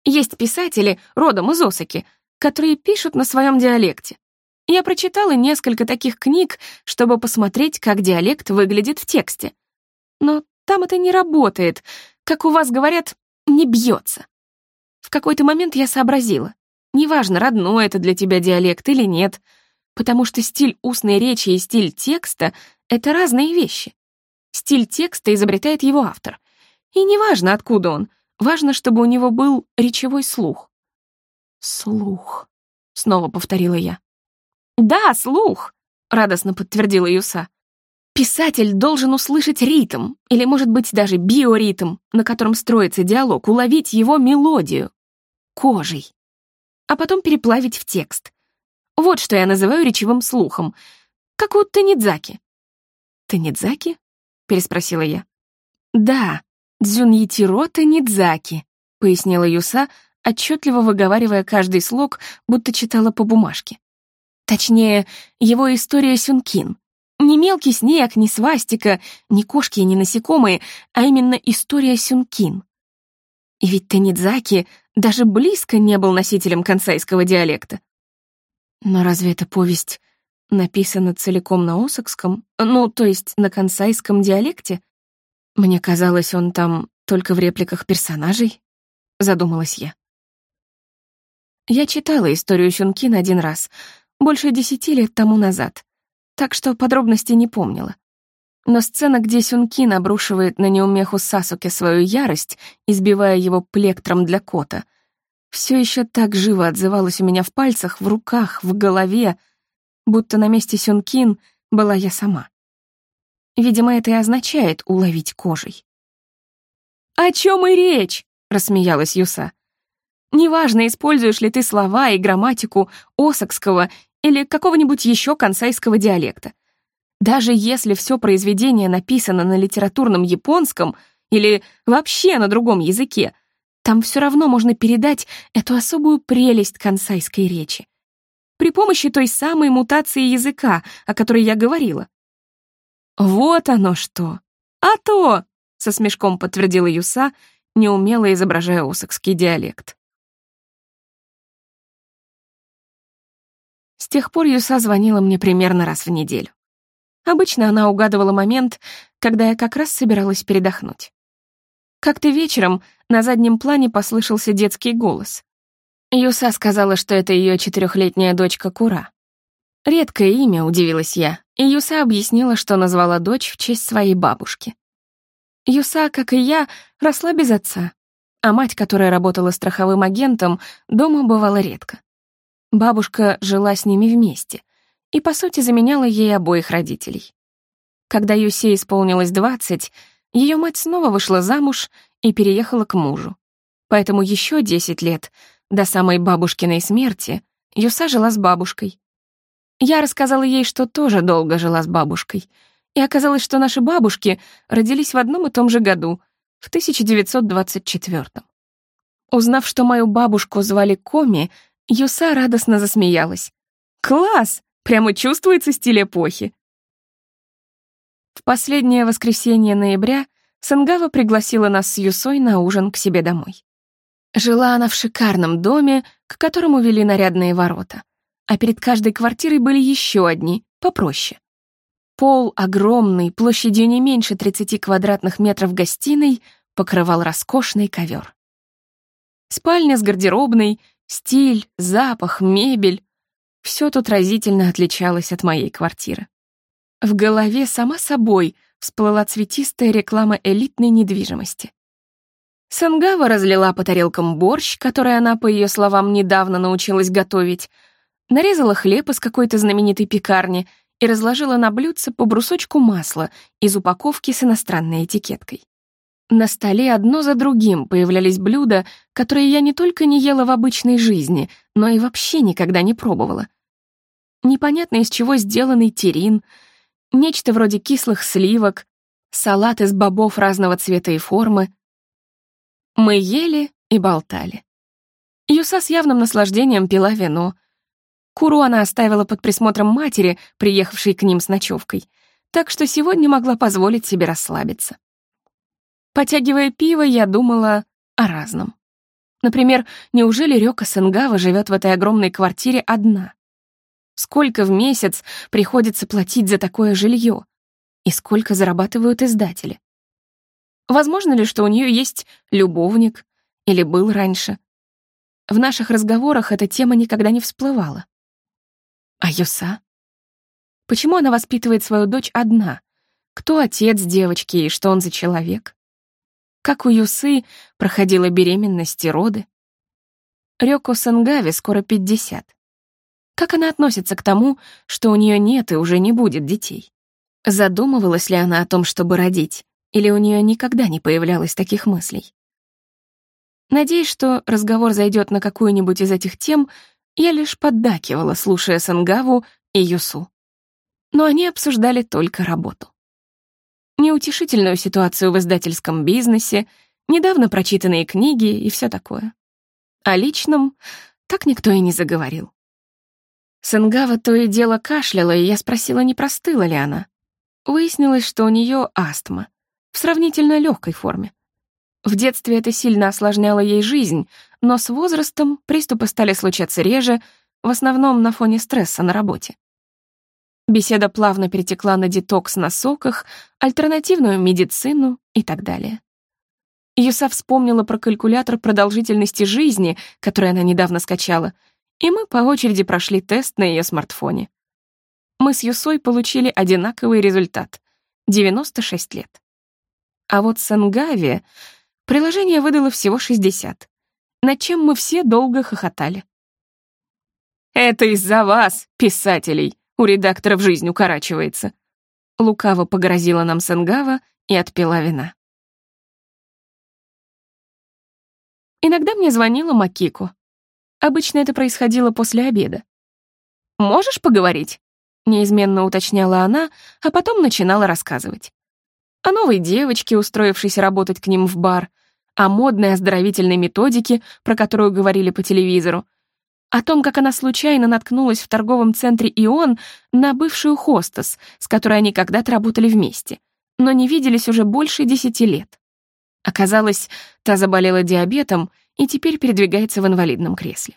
[SPEAKER 1] Есть писатели родом из Осаки, которые пишут на своем диалекте. Я прочитала несколько таких книг, чтобы посмотреть, как диалект выглядит в тексте. Но там это не работает, как у вас говорят, не бьется. В какой-то момент я сообразила. Неважно, родной это для тебя диалект или нет, потому что стиль устной речи и стиль текста — это разные вещи. Стиль текста изобретает его автор. И неважно, откуда он, важно, чтобы у него был речевой слух. «Слух», — снова повторила я. «Да, слух», — радостно подтвердила Юса. «Писатель должен услышать ритм, или, может быть, даже биоритм, на котором строится диалог, уловить его мелодию. Кожей. А потом переплавить в текст. Вот что я называю речевым слухом. Как у Танидзаки». «Танидзаки?» — переспросила я. «Да, Дзюньитиро Танидзаки», — пояснила Юса, отчетливо выговаривая каждый слог, будто читала по бумажке. Точнее, его история Сюнкин. Не мелкий снег, не свастика, не кошки и не насекомые, а именно история Сюнкин. И ведь Танидзаки даже близко не был носителем консайского диалекта. Но разве эта повесть написана целиком на осокском, ну, то есть на консайском диалекте? Мне казалось, он там только в репликах персонажей, задумалась я. Я читала историю Сюнкин один раз, больше десяти лет тому назад, так что подробностей не помнила. Но сцена, где Сюнкин обрушивает на неумеху Сасуке свою ярость, избивая его плектром для кота, все еще так живо отзывалась у меня в пальцах, в руках, в голове, будто на месте Сюнкин была я сама. Видимо, это и означает уловить кожей. «О чем и речь?» — рассмеялась Юса. Неважно, используешь ли ты слова и грамматику осокского или какого-нибудь еще консайского диалекта. Даже если все произведение написано на литературном японском или вообще на другом языке, там все равно можно передать эту особую прелесть консайской речи. При помощи той самой мутации языка, о которой я говорила. Вот оно что. А то! — со смешком подтвердила Юса, неумело изображая усокский диалект. С тех пор Юса звонила мне примерно раз в неделю. Обычно она угадывала момент, когда я как раз собиралась передохнуть. Как-то вечером на заднем плане послышался детский голос. Юса сказала, что это ее четырехлетняя дочка Кура. Редкое имя, удивилась я, и Юса объяснила, что назвала дочь в честь своей бабушки. Юса, как и я, росла без отца, а мать, которая работала страховым агентом, дома бывала редко. Бабушка жила с ними вместе и, по сути, заменяла ей обоих родителей. Когда Юсе исполнилось 20, ее мать снова вышла замуж и переехала к мужу. Поэтому еще 10 лет, до самой бабушкиной смерти, Юса жила с бабушкой. Я рассказала ей, что тоже долго жила с бабушкой, и оказалось, что наши бабушки родились в одном и том же году, в 1924 -м. Узнав, что мою бабушку звали Коми, Юса радостно засмеялась. «Класс! Прямо чувствуется стиль эпохи!» В последнее воскресенье ноября Сангава пригласила нас с Юсой на ужин к себе домой. Жила она в шикарном доме, к которому вели нарядные ворота, а перед каждой квартирой были еще одни, попроще. Пол огромный, площадью не меньше 30 квадратных метров гостиной, покрывал роскошный ковер. Спальня с гардеробной, стиль, запах, мебель — все тут разительно отличалось от моей квартиры. В голове сама собой всплыла цветистая реклама элитной недвижимости. Сангава разлила по тарелкам борщ, который она, по ее словам, недавно научилась готовить, нарезала хлеб из какой-то знаменитой пекарни и разложила на блюдце по брусочку масла из упаковки с иностранной этикеткой. На столе одно за другим появлялись блюда, которые я не только не ела в обычной жизни, но и вообще никогда не пробовала. Непонятно из чего сделанный терин — Нечто вроде кислых сливок, салат из бобов разного цвета и формы. Мы ели и болтали. Юса с явным наслаждением пила вино. Куру она оставила под присмотром матери, приехавшей к ним с ночевкой, так что сегодня могла позволить себе расслабиться. Потягивая пиво, я думала о разном. Например, неужели Рёка Сенгава живет в этой огромной квартире одна? Сколько в месяц приходится платить за такое жилье? И сколько зарабатывают издатели? Возможно ли, что у нее есть любовник или был раньше? В наших разговорах эта тема никогда не всплывала. А Юса? Почему она воспитывает свою дочь одна? Кто отец девочки и что он за человек? Как у Юсы проходила беременность и роды? Рёко Сангаве скоро 50. Как она относится к тому, что у нее нет и уже не будет детей? Задумывалась ли она о том, чтобы родить, или у нее никогда не появлялось таких мыслей? Надеясь, что разговор зайдет на какую-нибудь из этих тем, я лишь поддакивала, слушая Сангаву и Юсу. Но они обсуждали только работу. Неутешительную ситуацию в издательском бизнесе, недавно прочитанные книги и все такое. О личном так никто и не заговорил. Сенгава то и дело кашляла, и я спросила, не простыла ли она. Выяснилось, что у нее астма, в сравнительно легкой форме. В детстве это сильно осложняло ей жизнь, но с возрастом приступы стали случаться реже, в основном на фоне стресса на работе. Беседа плавно перетекла на детокс на соках, альтернативную медицину и так далее. Юса вспомнила про калькулятор продолжительности жизни, который она недавно скачала — и мы по очереди прошли тест на ее смартфоне. Мы с Юсой получили одинаковый результат — 96 лет. А вот Сенгави приложение выдало всего 60, над чем мы все долго хохотали. «Это из-за вас, писателей, у редакторов жизнь укорачивается», лукаво погрозила нам Сенгава и отпила вина. Иногда мне звонила Макико, Обычно это происходило после обеда. «Можешь поговорить?» — неизменно уточняла она, а потом начинала рассказывать. О новой девочке, устроившейся работать к ним в бар, о модной оздоровительной методике, про которую говорили по телевизору, о том, как она случайно наткнулась в торговом центре «Ион» на бывшую хостес, с которой они когда-то работали вместе, но не виделись уже больше десяти лет. Оказалось, та заболела диабетом и теперь передвигается в инвалидном кресле.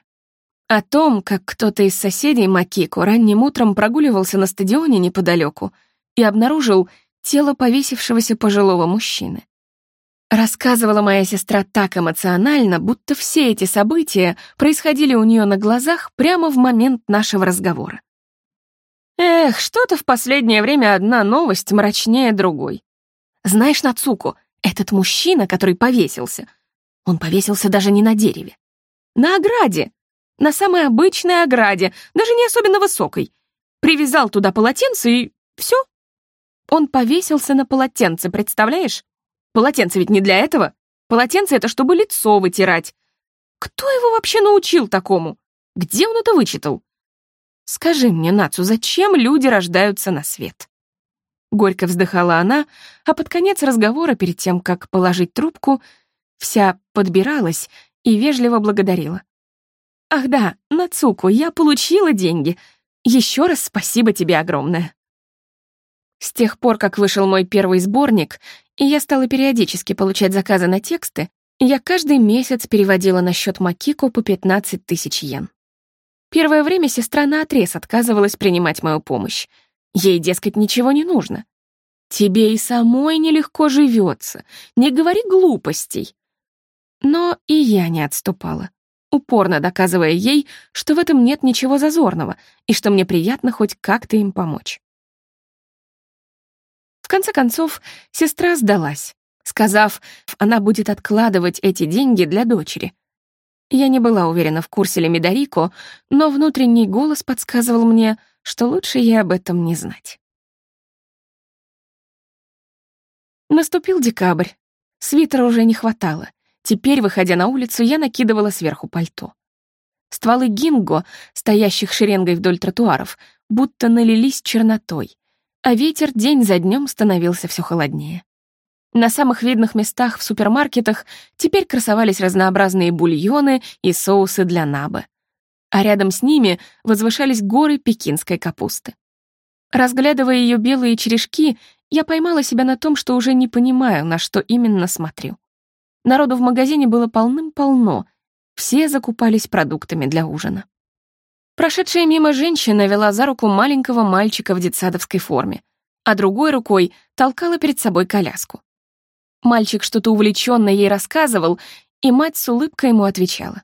[SPEAKER 1] О том, как кто-то из соседей Макико ранним утром прогуливался на стадионе неподалеку и обнаружил тело повесившегося пожилого мужчины. Рассказывала моя сестра так эмоционально, будто все эти события происходили у нее на глазах прямо в момент нашего разговора. Эх, что-то в последнее время одна новость мрачнее другой. Знаешь, Нацуку, этот мужчина, который повесился, он повесился даже не на дереве. На ограде. На самой обычной ограде, даже не особенно высокой. Привязал туда полотенце и все. Он повесился на полотенце, представляешь? Полотенце ведь не для этого. Полотенце — это чтобы лицо вытирать. Кто его вообще научил такому? Где он это вычитал? Скажи мне, Нацу, зачем люди рождаются на свет? Горько вздыхала она, а под конец разговора, перед тем, как положить трубку, вся подбиралась и вежливо благодарила. «Ах да, Нацуку, я получила деньги. Еще раз спасибо тебе огромное». С тех пор, как вышел мой первый сборник, и я стала периодически получать заказы на тексты, я каждый месяц переводила на счет Макико по 15 тысяч йен. Первое время сестра наотрез отказывалась принимать мою помощь. Ей, дескать, ничего не нужно. Тебе и самой нелегко живется, не говори глупостей. Но и я не отступала, упорно доказывая ей, что в этом нет ничего зазорного и что мне приятно хоть как-то им помочь конце концов, сестра сдалась, сказав, она будет откладывать эти деньги для дочери. Я не была уверена, в курсе ли Медорико, но внутренний голос подсказывал мне, что лучше ей об этом не знать. Наступил декабрь. Свитера уже не хватало. Теперь, выходя на улицу, я накидывала сверху пальто. Стволы гинго, стоящих шеренгой вдоль тротуаров, будто налились чернотой, а ветер день за днем становился все холоднее. На самых видных местах в супермаркетах теперь красовались разнообразные бульоны и соусы для набы. А рядом с ними возвышались горы пекинской капусты. Разглядывая ее белые черешки, я поймала себя на том, что уже не понимаю, на что именно смотрю. Народу в магазине было полным-полно, все закупались продуктами для ужина. Прошедшая мимо женщина вела за руку маленького мальчика в детсадовской форме, а другой рукой толкала перед собой коляску. Мальчик что-то увлеченно ей рассказывал, и мать с улыбкой ему отвечала.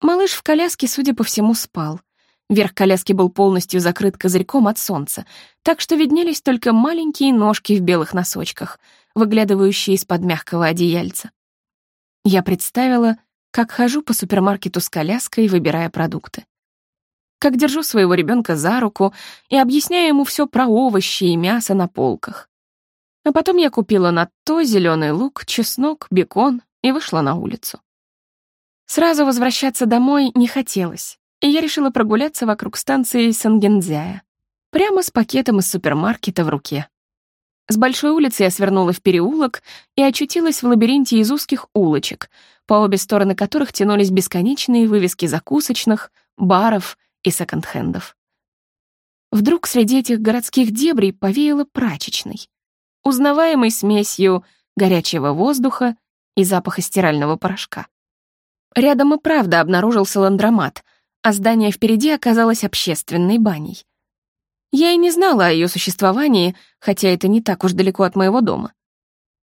[SPEAKER 1] Малыш в коляске, судя по всему, спал. Верх коляски был полностью закрыт козырьком от солнца, так что виднелись только маленькие ножки в белых носочках, выглядывающие из-под мягкого одеяльца. Я представила, как хожу по супермаркету с коляской, выбирая продукты как держу своего ребенка за руку и объясняю ему все про овощи и мясо на полках. А потом я купила на то зеленый лук, чеснок, бекон и вышла на улицу. Сразу возвращаться домой не хотелось, и я решила прогуляться вокруг станции Сангензяя, прямо с пакетом из супермаркета в руке. С большой улицы я свернула в переулок и очутилась в лабиринте из узких улочек, по обе стороны которых тянулись бесконечные вывески закусочных, баров и секонд-хендов. Вдруг среди этих городских дебрей повеяло прачечной, узнаваемой смесью горячего воздуха и запаха стирального порошка. Рядом и правда обнаружился ландромат, а здание впереди оказалось общественной баней. Я и не знала о ее существовании, хотя это не так уж далеко от моего дома.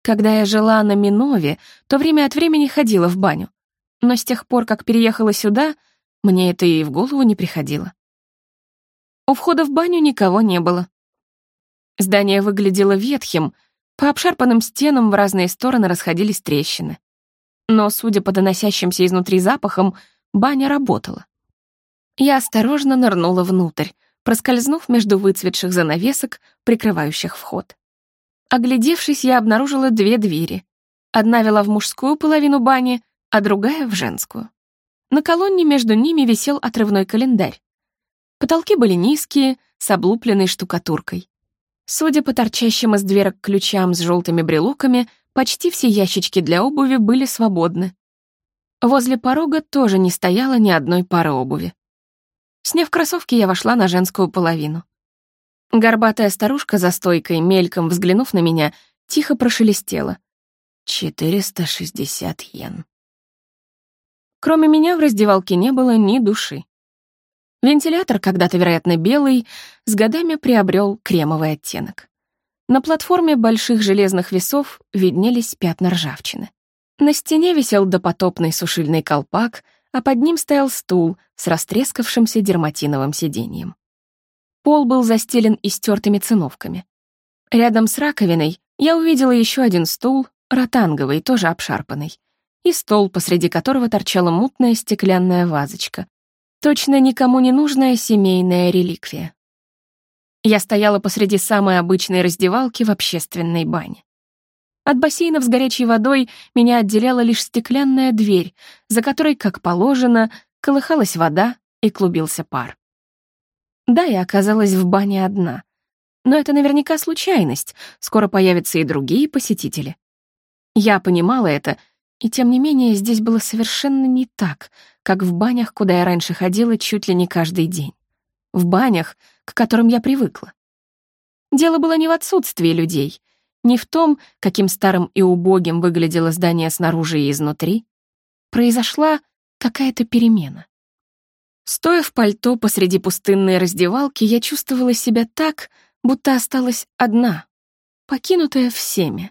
[SPEAKER 1] Когда я жила на Минове, то время от времени ходила в баню. Но с тех пор, как переехала сюда, мне это и в голову не приходило. У входа в баню никого не было. Здание выглядело ветхим, по обшарпанным стенам в разные стороны расходились трещины. Но, судя по доносящимся изнутри запахам, баня работала. Я осторожно нырнула внутрь, проскользнув между выцветших занавесок, прикрывающих вход. Оглядевшись, я обнаружила две двери. Одна вела в мужскую половину бани, а другая — в женскую. На колонне между ними висел отрывной календарь. Потолки были низкие, с облупленной штукатуркой. Судя по торчащим из дверок ключам с желтыми брелоками, почти все ящички для обуви были свободны. Возле порога тоже не стояло ни одной пары обуви. Сняв кроссовки, я вошла на женскую половину. Горбатая старушка за стойкой, мельком взглянув на меня, тихо прошелестела. «Четыреста шестьдесят йен». Кроме меня в раздевалке не было ни души. Вентилятор, когда-то, вероятно, белый, с годами приобрел кремовый оттенок. На платформе больших железных весов виднелись пятна ржавчины. На стене висел допотопный сушильный колпак, а под ним стоял стул с растрескавшимся дерматиновым сиденьем. Пол был застелен истертыми циновками. Рядом с раковиной я увидела еще один стул, ротанговый, тоже обшарпанный, и стол, посреди которого торчала мутная стеклянная вазочка. Точно никому не нужная семейная реликвия. Я стояла посреди самой обычной раздевалки в общественной бане. От бассейнов с горячей водой меня отделяла лишь стеклянная дверь, за которой, как положено, колыхалась вода и клубился пар. Да, я оказалась в бане одна. Но это наверняка случайность, скоро появятся и другие посетители. Я понимала это — и тем не менее здесь было совершенно не так, как в банях, куда я раньше ходила чуть ли не каждый день. В банях, к которым я привыкла. Дело было не в отсутствии людей, не в том, каким старым и убогим выглядело здание снаружи и изнутри. Произошла какая-то перемена. Стоя в пальто посреди пустынной раздевалки, я чувствовала себя так, будто осталась одна, покинутая всеми,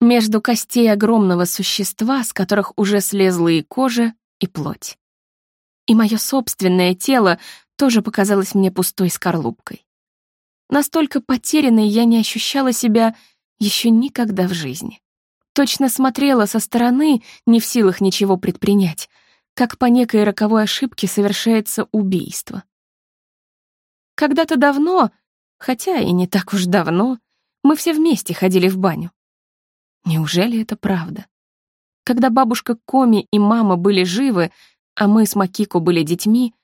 [SPEAKER 1] между костей огромного существа, с которых уже слезла и кожа, и плоть. И мое собственное тело тоже показалось мне пустой скорлупкой. Настолько потерянной я не ощущала себя еще никогда в жизни. Точно смотрела со стороны, не в силах ничего предпринять, как по некой роковой ошибке совершается убийство. Когда-то давно, хотя и не так уж давно, мы все вместе ходили в баню. Неужели это правда? Когда бабушка Коми и мама были живы, а мы с Макико были детьми,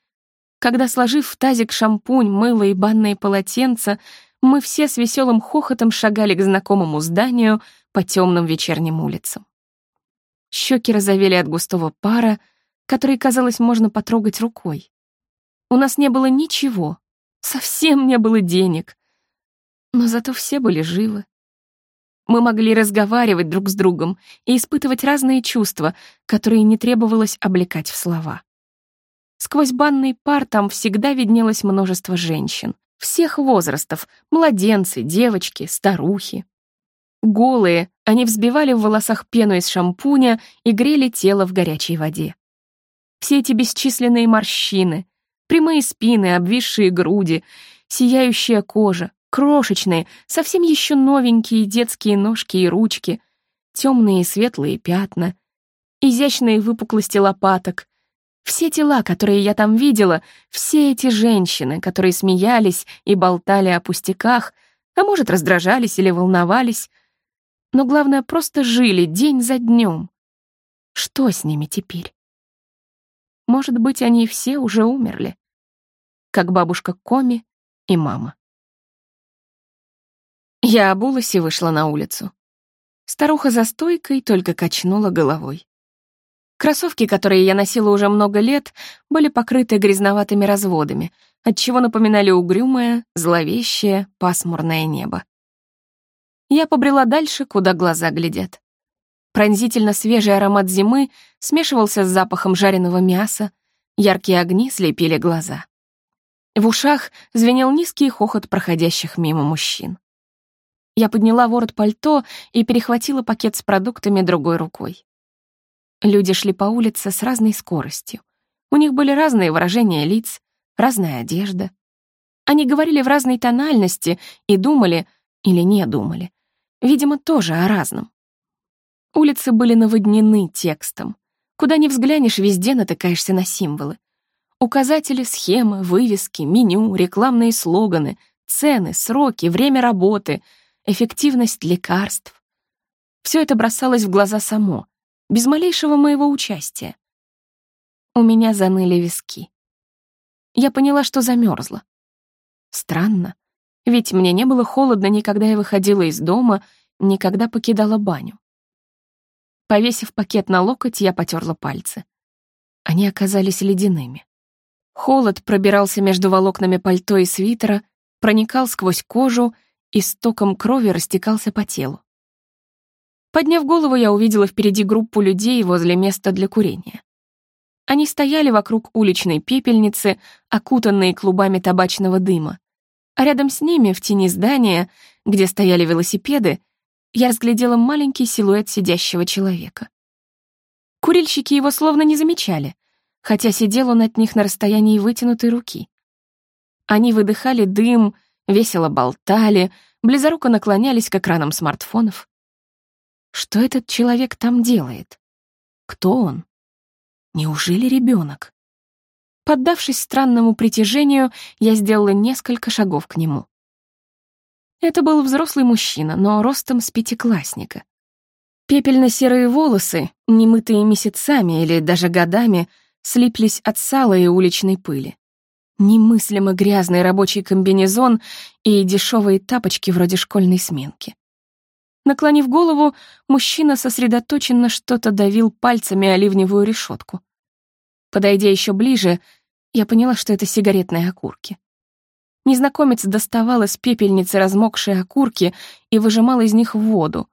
[SPEAKER 1] когда, сложив в тазик шампунь, мыло и банные полотенца, мы все с веселым хохотом шагали к знакомому зданию по темным вечерним улицам. Щеки разовели от густого пара, который, казалось, можно потрогать рукой. У нас не было ничего, совсем не было денег, но зато все были живы. Мы могли разговаривать друг с другом и испытывать разные чувства, которые не требовалось облекать в слова. Сквозь банный пар там всегда виднелось множество женщин. Всех возрастов — младенцы, девочки, старухи. Голые, они взбивали в волосах пену из шампуня и грели тело в горячей воде. Все эти бесчисленные морщины, прямые спины, обвисшие груди, сияющая кожа, Крошечные, совсем еще новенькие детские ножки и ручки, темные и светлые пятна, изящные выпуклости лопаток. Все тела, которые я там видела, все эти женщины, которые смеялись и болтали о пустяках, а может, раздражались или волновались, но главное, просто жили день за днем. Что с ними теперь? Может быть, они все уже умерли, как бабушка Коми и мама. Я обулась и вышла на улицу. Старуха за стойкой только качнула головой. Кроссовки, которые я носила уже много лет, были покрыты грязноватыми разводами, отчего напоминали угрюмое, зловещее, пасмурное небо. Я побрела дальше, куда глаза глядят. Пронзительно свежий аромат зимы смешивался с запахом жареного мяса, яркие огни слепили глаза. В ушах звенел низкий хохот проходящих мимо мужчин. Я подняла ворот пальто и перехватила пакет с продуктами другой рукой. Люди шли по улице с разной скоростью. У них были разные выражения лиц, разная одежда. Они говорили в разной тональности и думали, или не думали, видимо, тоже о разном. Улицы были наводнены текстом. Куда ни взглянешь, везде натыкаешься на символы. Указатели, схемы, вывески, меню, рекламные слоганы, цены, сроки, время работы — эффективность лекарств. Все это бросалось в глаза само, без малейшего моего участия. У меня заныли виски. Я поняла, что замерзла. Странно, ведь мне не было холодно ни когда я выходила из дома, ни когда покидала баню. Повесив пакет на локоть, я потерла пальцы. Они оказались ледяными. Холод пробирался между волокнами пальто и свитера, проникал сквозь кожу и стоком крови растекался по телу. Подняв голову, я увидела впереди группу людей возле места для курения. Они стояли вокруг уличной пепельницы, окутанные клубами табачного дыма. А рядом с ними, в тени здания, где стояли велосипеды, я разглядела маленький силуэт сидящего человека. Курильщики его словно не замечали, хотя сидел он от них на расстоянии вытянутой руки. Они выдыхали дым, весело болтали, близоруко наклонялись к экранам смартфонов. Что этот человек там делает? Кто он? Неужели ребенок? Поддавшись странному притяжению, я сделала несколько шагов к нему. Это был взрослый мужчина, но ростом с пятиклассника. Пепельно-серые волосы, немытые месяцами или даже годами, слиплись от сала и уличной пыли. Немыслимо грязный рабочий комбинезон и дешевые тапочки вроде школьной сменки. Наклонив голову, мужчина сосредоточенно что-то давил пальцами о ливневую решетку. Подойдя еще ближе, я поняла, что это сигаретные окурки. Незнакомец доставал из пепельницы размокшие окурки и выжимал из них воду,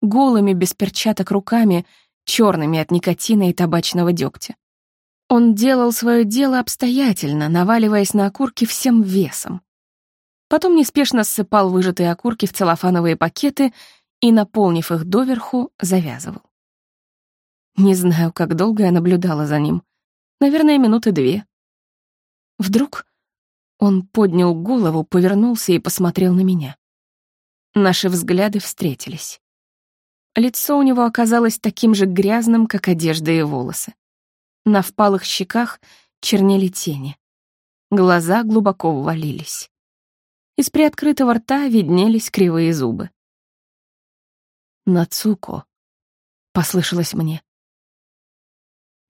[SPEAKER 1] голыми, без перчаток руками, черными от никотина и табачного дегтя. Он делал свое дело обстоятельно, наваливаясь на окурки всем весом. Потом неспешно ссыпал выжатые окурки в целлофановые пакеты и, наполнив их доверху, завязывал. Не знаю, как долго я наблюдала за ним. Наверное, минуты две. Вдруг он поднял голову, повернулся и посмотрел на меня. Наши взгляды встретились. Лицо у него оказалось таким же грязным, как одежда и волосы. На впалых щеках чернели тени. Глаза глубоко ввалились. Из приоткрытого рта виднелись кривые зубы. «Нацуко», — послышалось мне.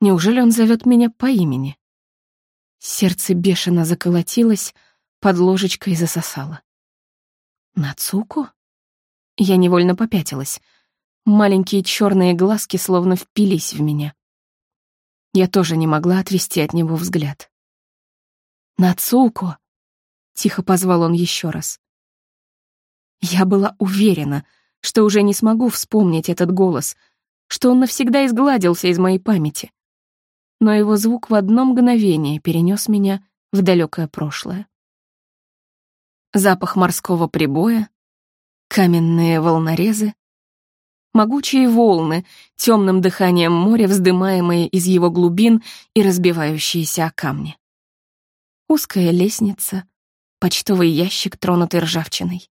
[SPEAKER 1] Неужели он зовет меня по имени? Сердце бешено заколотилось, под ложечкой засосало. Нацуко? Я невольно попятилась. Маленькие черные глазки словно впились в меня. Я тоже не могла отвести от него взгляд. «Нацуко!» — тихо позвал он еще раз. Я была уверена, что уже не смогу вспомнить этот голос, что он навсегда изгладился из моей памяти но его звук в одно мгновение перенес меня в далекое прошлое. Запах морского прибоя, каменные волнорезы, могучие волны, темным дыханием моря, вздымаемые из его глубин и разбивающиеся о камни. Узкая лестница, почтовый ящик, тронутый ржавчиной.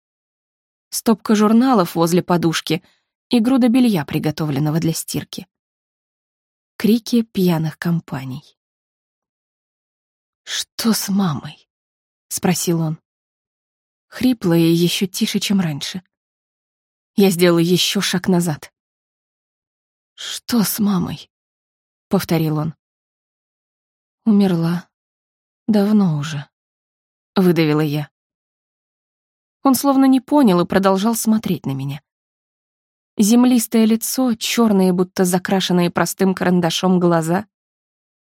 [SPEAKER 1] Стопка журналов возле подушки и груда белья, приготовленного для стирки крики пьяных компаний. «Что с мамой?» — спросил он. Хрипло и еще тише, чем раньше. Я сделала еще шаг назад. «Что с мамой?» — повторил он. «Умерла. Давно уже», — выдавила я. Он словно не понял и продолжал смотреть на меня. Землистое лицо, черные, будто закрашенные простым карандашом глаза,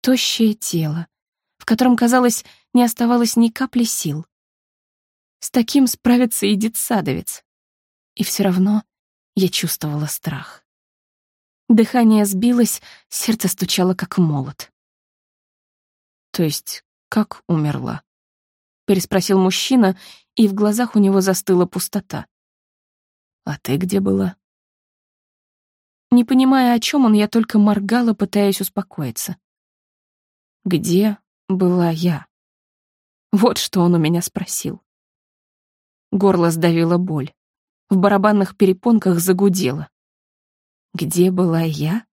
[SPEAKER 1] тощее тело, в котором, казалось, не оставалось ни капли сил. С таким справится и детсадовец. И все равно я чувствовала страх. Дыхание сбилось, сердце стучало, как молот. «То есть, как умерла?» — переспросил мужчина, и в глазах у него застыла пустота. «А ты где была?» Не понимая, о чем он, я только моргала, пытаясь успокоиться. Где была я? Вот что он у меня спросил. Горло сдавило боль. В барабанных перепонках загудело. Где была я?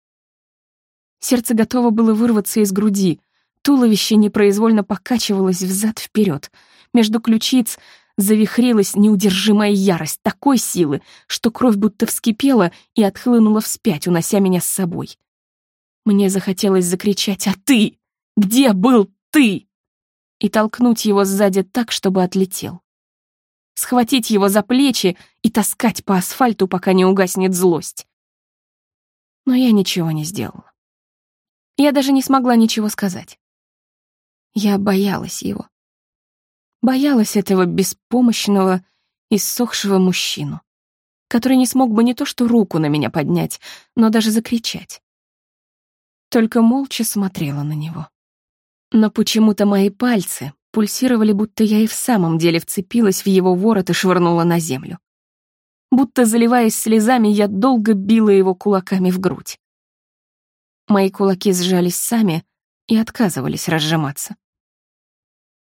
[SPEAKER 1] Сердце готово было вырваться из груди. Туловище непроизвольно покачивалось взад-вперед. Между ключиц завихрилась неудержимая ярость такой силы, что кровь будто вскипела и отхлынула вспять, унося меня с собой. Мне захотелось закричать «А ты? Где был ты?» и толкнуть его сзади так, чтобы отлетел. Схватить его за плечи и таскать по асфальту, пока не угаснет злость. Но я ничего не сделала. Я даже не смогла ничего сказать. Я боялась его. Боялась этого беспомощного, иссохшего мужчину, который не смог бы не то что руку на меня поднять, но даже закричать. Только молча смотрела на него. Но почему-то мои пальцы пульсировали, будто я и в самом деле вцепилась в его ворот и швырнула на землю. Будто, заливаясь слезами, я долго била его кулаками в грудь. Мои кулаки сжались сами и отказывались разжиматься.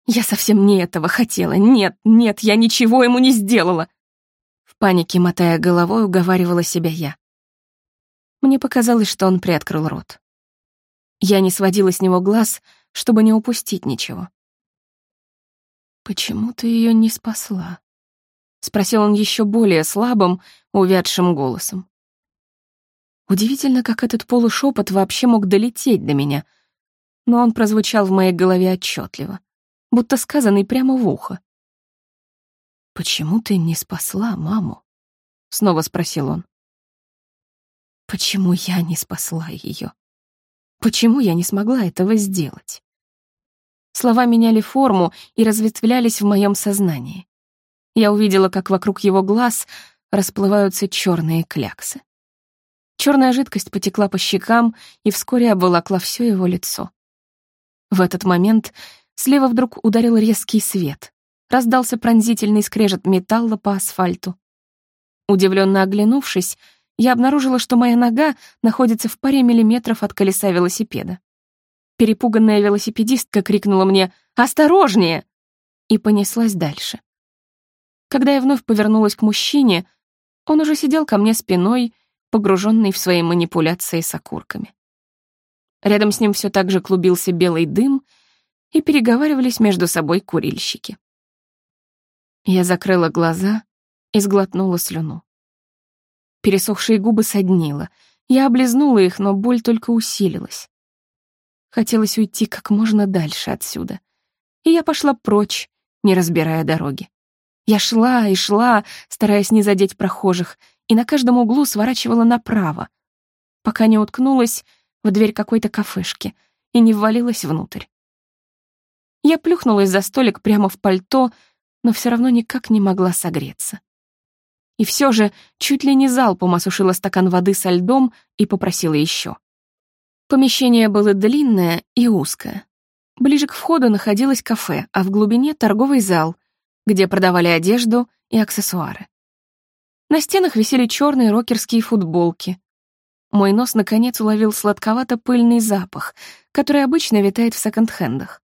[SPEAKER 1] Я совсем не этого хотела. Нет, нет, я ничего ему не сделала. В панике, мотая головой, уговаривала себя я. Мне показалось, что он приоткрыл рот. Я не сводила с него глаз, чтобы не упустить ничего. «Почему ты ее не спасла?» — спросил он еще более слабым, увядшим голосом. Удивительно, как этот полушепот вообще мог долететь до меня, но он прозвучал в моей голове отчетливо, будто сказанный прямо в ухо. «Почему ты не спасла маму?» — снова спросил он. «Почему я не спасла ее? Почему я не смогла этого сделать?» Слова меняли форму и разветвлялись в моем сознании. Я увидела, как вокруг его глаз расплываются черные кляксы. Черная жидкость потекла по щекам и вскоре обволокла все его лицо. В этот момент слева вдруг ударил резкий свет. Раздался пронзительный скрежет металла по асфальту. Удивленно оглянувшись, я обнаружила, что моя нога находится в паре миллиметров от колеса велосипеда. Перепуганная велосипедистка крикнула мне «Осторожнее!» и понеслась дальше. Когда я вновь повернулась к мужчине, он уже сидел ко мне спиной погруженный в свои манипуляции с окурками. Рядом с ним все так же клубился белый дым, и переговаривались между собой курильщики. Я закрыла глаза и сглотнула слюну. Пересохшие губы соднило. Я облизнула их, но боль только усилилась. Хотелось уйти как можно дальше отсюда. И я пошла прочь, не разбирая дороги. Я шла и шла, стараясь не задеть прохожих, и на каждом углу сворачивала направо, пока не уткнулась в дверь какой-то кафешки и не ввалилась внутрь. Я плюхнулась за столик прямо в пальто, но все равно никак не могла согреться. И все же чуть ли не залпом осушила стакан воды со льдом и попросила еще. Помещение было длинное и узкое. Ближе к входу находилось кафе, а в глубине — торговый зал, где продавали одежду и аксессуары. На стенах висели черные рокерские футболки. Мой нос, наконец, уловил сладковато-пыльный запах, который обычно витает в секонд-хендах.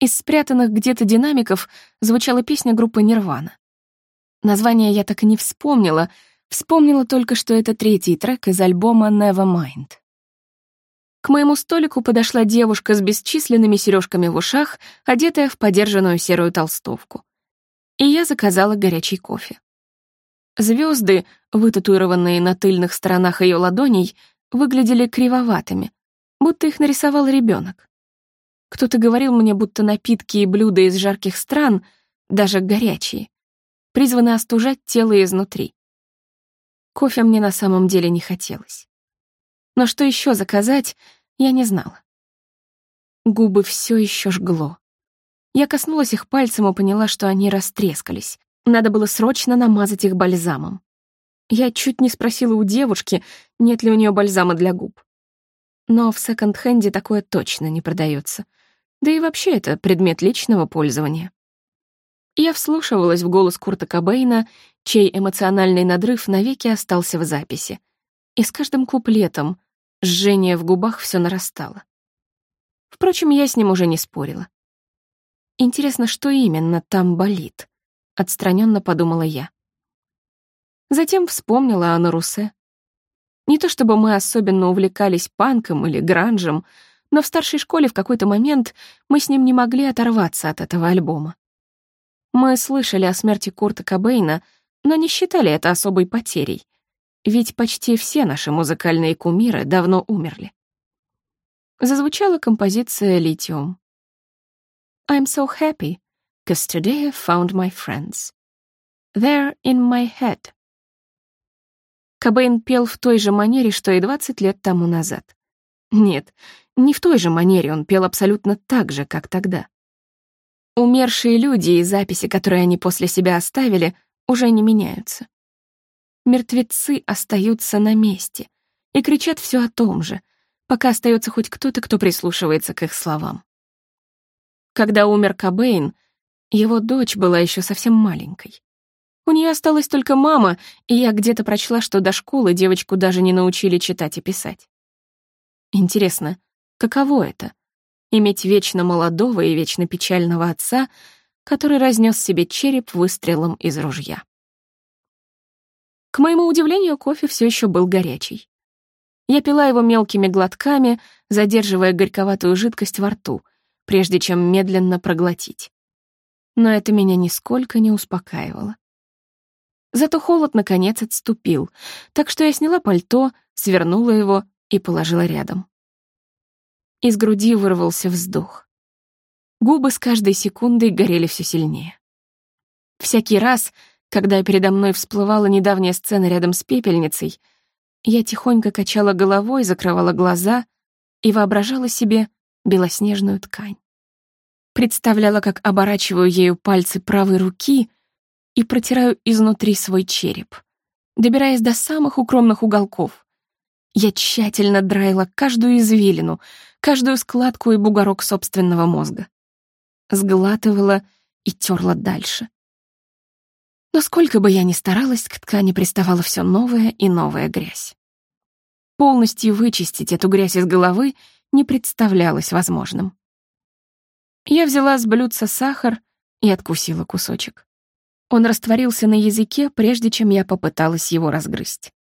[SPEAKER 1] Из спрятанных где-то динамиков звучала песня группы «Нирвана». Название я так и не вспомнила, вспомнила только, что это третий трек из альбома «Nevermind». К моему столику подошла девушка с бесчисленными сережками в ушах, одетая в подержанную серую толстовку. И я заказала горячий кофе. Звезды, вытатуированные на тыльных сторонах ее ладоней, выглядели кривоватыми, будто их нарисовал ребенок. Кто-то говорил мне, будто напитки и блюда из жарких стран, даже горячие, призваны остужать тело изнутри. Кофе мне на самом деле не хотелось. Но что еще заказать, я не знала. Губы все еще жгло. Я коснулась их пальцем и поняла, что они растрескались. Надо было срочно намазать их бальзамом. Я чуть не спросила у девушки, нет ли у нее бальзама для губ. Но в секонд-хенде такое точно не продается. Да и вообще это предмет личного пользования. Я вслушивалась в голос Курта Кобейна, чей эмоциональный надрыв навеки остался в записи. И с каждым куплетом жжение в губах все нарастало. Впрочем, я с ним уже не спорила. Интересно, что именно там болит? отстраненно подумала я. Затем вспомнила о Нарусе. Не то чтобы мы особенно увлекались панком или гранжем, но в старшей школе в какой-то момент мы с ним не могли оторваться от этого альбома. Мы слышали о смерти Курта Кобейна, но не считали это особой потерей, ведь почти все наши музыкальные кумиры давно умерли. Зазвучала композиция «Литиум». I'm so happy, Cause today I found my friends. They're in my head. Кобейн пел в той же манере, что и 20 лет тому назад. Нет, не в той же манере, он пел абсолютно так же, как тогда. Умершие люди и записи, которые они после себя оставили, уже не меняются. Мертвецы остаются на месте и кричат все о том же, пока остается хоть кто-то, кто прислушивается к их словам. Когда умер Кобейн, его дочь была еще совсем маленькой. У нее осталась только мама, и я где-то прочла, что до школы девочку даже не научили читать и писать. Интересно, каково это — иметь вечно молодого и вечно печального отца, который разнес себе череп выстрелом из ружья? К моему удивлению, кофе все еще был горячий. Я пила его мелкими глотками, задерживая горьковатую жидкость во рту, прежде чем медленно проглотить. Но это меня нисколько не успокаивало. Зато холод, наконец, отступил, так что я сняла пальто, свернула его и положила рядом. Из груди вырвался вздох. Губы с каждой секундой горели все сильнее. Всякий раз, когда передо мной всплывала недавняя сцена рядом с пепельницей, я тихонько качала головой, закрывала глаза и воображала себе белоснежную ткань. Представляла, как оборачиваю ею пальцы правой руки и протираю изнутри свой череп, добираясь до самых укромных уголков. Я тщательно драила каждую извилину, каждую складку и бугорок собственного мозга. Сглатывала и терла дальше. Но сколько бы я ни старалась, к ткани приставала все новая и новая грязь. Полностью вычистить эту грязь из головы не представлялось возможным. Я взяла с блюдца сахар и откусила кусочек. Он растворился на языке, прежде чем я попыталась его разгрызть.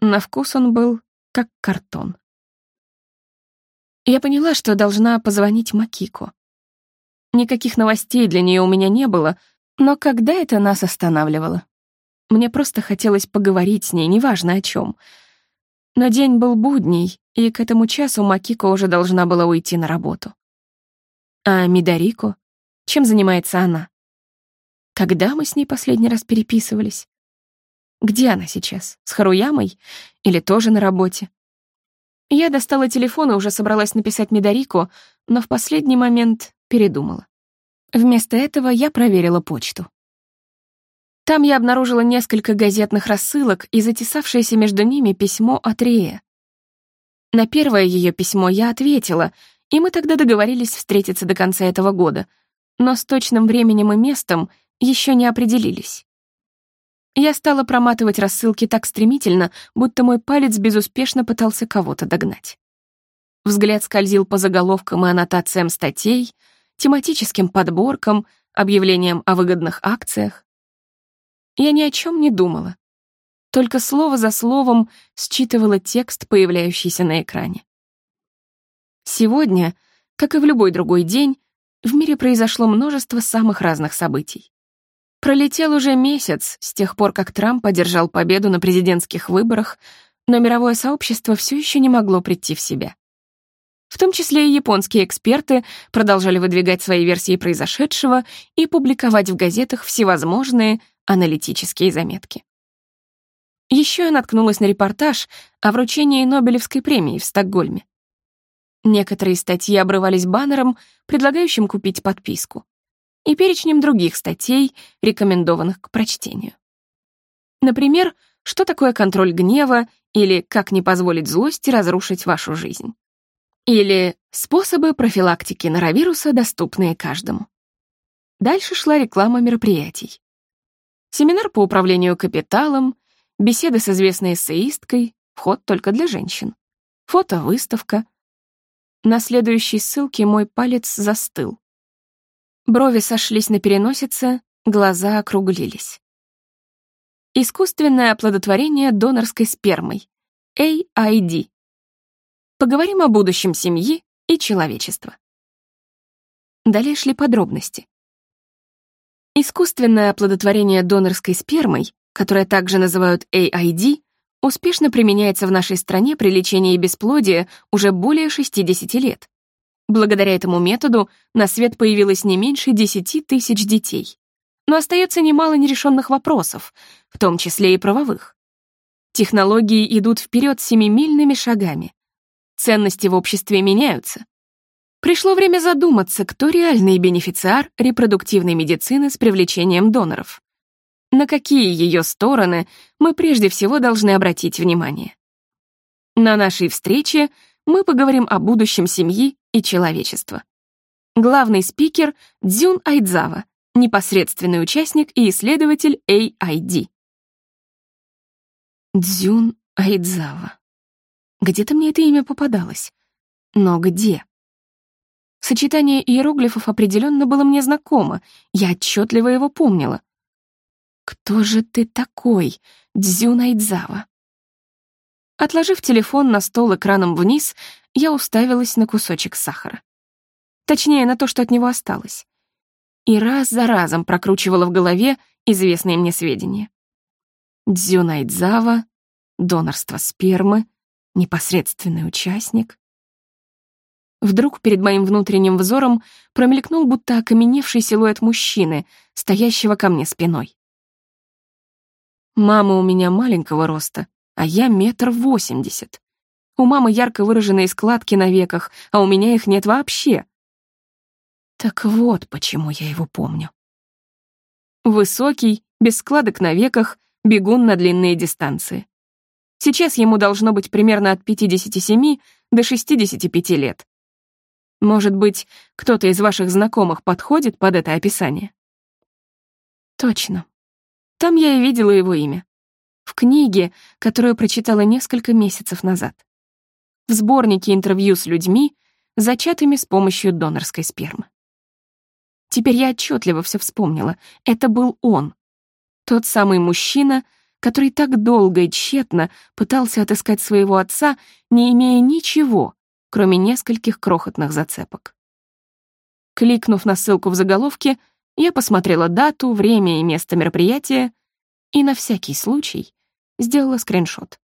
[SPEAKER 1] На вкус он был как картон. Я поняла, что должна позвонить Макико. Никаких новостей для нее у меня не было, но когда это нас останавливало? Мне просто хотелось поговорить с ней, неважно о чем. Но день был будний, и к этому часу Макико уже должна была уйти на работу. А Мидарико? Чем занимается она? Когда мы с ней последний раз переписывались? Где она сейчас? С Харуямой? Или тоже на работе? Я достала телефон и уже собралась написать Мидарико, но в последний момент передумала. Вместо этого я проверила почту. Там я обнаружила несколько газетных рассылок и затесавшееся между ними письмо от Рие. На первое ее письмо я ответила, и мы тогда договорились встретиться до конца этого года, но с точным временем и местом еще не определились. Я стала проматывать рассылки так стремительно, будто мой палец безуспешно пытался кого-то догнать. Взгляд скользил по заголовкам и аннотациям статей — тематическим подборкам, объявлениям о выгодных акциях. Я ни о чем не думала. Только слово за словом считывала текст, появляющийся на экране. Сегодня, как и в любой другой день, в мире произошло множество самых разных событий. Пролетел уже месяц с тех пор, как Трамп одержал победу на президентских выборах, но мировое сообщество все еще не могло прийти в себя. В том числе и японские эксперты продолжали выдвигать свои версии произошедшего и публиковать в газетах всевозможные аналитические заметки. Еще я наткнулась на репортаж о вручении Нобелевской премии в Стокгольме. Некоторые статьи обрывались баннером, предлагающим купить подписку, и перечнем других статей, рекомендованных к прочтению. Например, что такое контроль гнева или как не позволить злости разрушить вашу жизнь. Или способы профилактики норовируса, доступные каждому. Дальше шла реклама мероприятий. Семинар по управлению капиталом, беседы с известной эссеисткой, вход только для женщин, фото-выставка. На следующей ссылке мой палец застыл. Брови сошлись на переносице, глаза округлились. Искусственное оплодотворение донорской спермой. AID. Поговорим о будущем семьи и человечества. Далее шли подробности. Искусственное оплодотворение донорской спермой, которое также называют AID, успешно применяется в нашей стране при лечении бесплодия уже более 60 лет. Благодаря этому методу на свет появилось не меньше 10 тысяч детей. Но остается немало нерешенных вопросов, в том числе и правовых. Технологии идут вперед семимильными шагами. Ценности в обществе меняются. Пришло время задуматься, кто реальный бенефициар репродуктивной медицины с привлечением доноров. На какие ее стороны мы прежде всего должны обратить внимание. На нашей встрече мы поговорим о будущем семьи и человечества. Главный спикер — Дзюн Айдзава, непосредственный участник и исследователь AID. Дзюн Айдзава. Где-то мне это имя попадалось. Но где? Сочетание иероглифов определенно было мне знакомо, я отчетливо его помнила. «Кто же ты такой, Дзюн Айдзава?» Отложив телефон на стол экраном вниз, я уставилась на кусочек сахара. Точнее, на то, что от него осталось. И раз за разом прокручивала в голове известные мне сведения. Дзюнайдзава, донорство спермы, непосредственный участник. Вдруг перед моим внутренним взором промелькнул будто окаменевший силуэт мужчины, стоящего ко мне спиной. Мама у меня маленького роста, а я метр восемьдесят. У мамы ярко выраженные складки на веках, а у меня их нет вообще. Так вот, почему я его помню. Высокий, без складок на веках, бегун на длинные дистанции. Сейчас ему должно быть примерно от 57 до 65 лет. Может быть, кто-то из ваших знакомых подходит под это описание? Точно. Там я и видела его имя в книге, которую прочитала несколько месяцев назад. В сборнике интервью с людьми, зачатыми с помощью донорской спермы. Теперь я отчетливо все вспомнила. Это был он. Тот самый мужчина, который так долго и тщетно пытался отыскать своего отца, не имея ничего, кроме нескольких крохотных зацепок. Кликнув на ссылку в заголовке, я посмотрела дату, время и место мероприятия и на всякий случай сделала скриншот.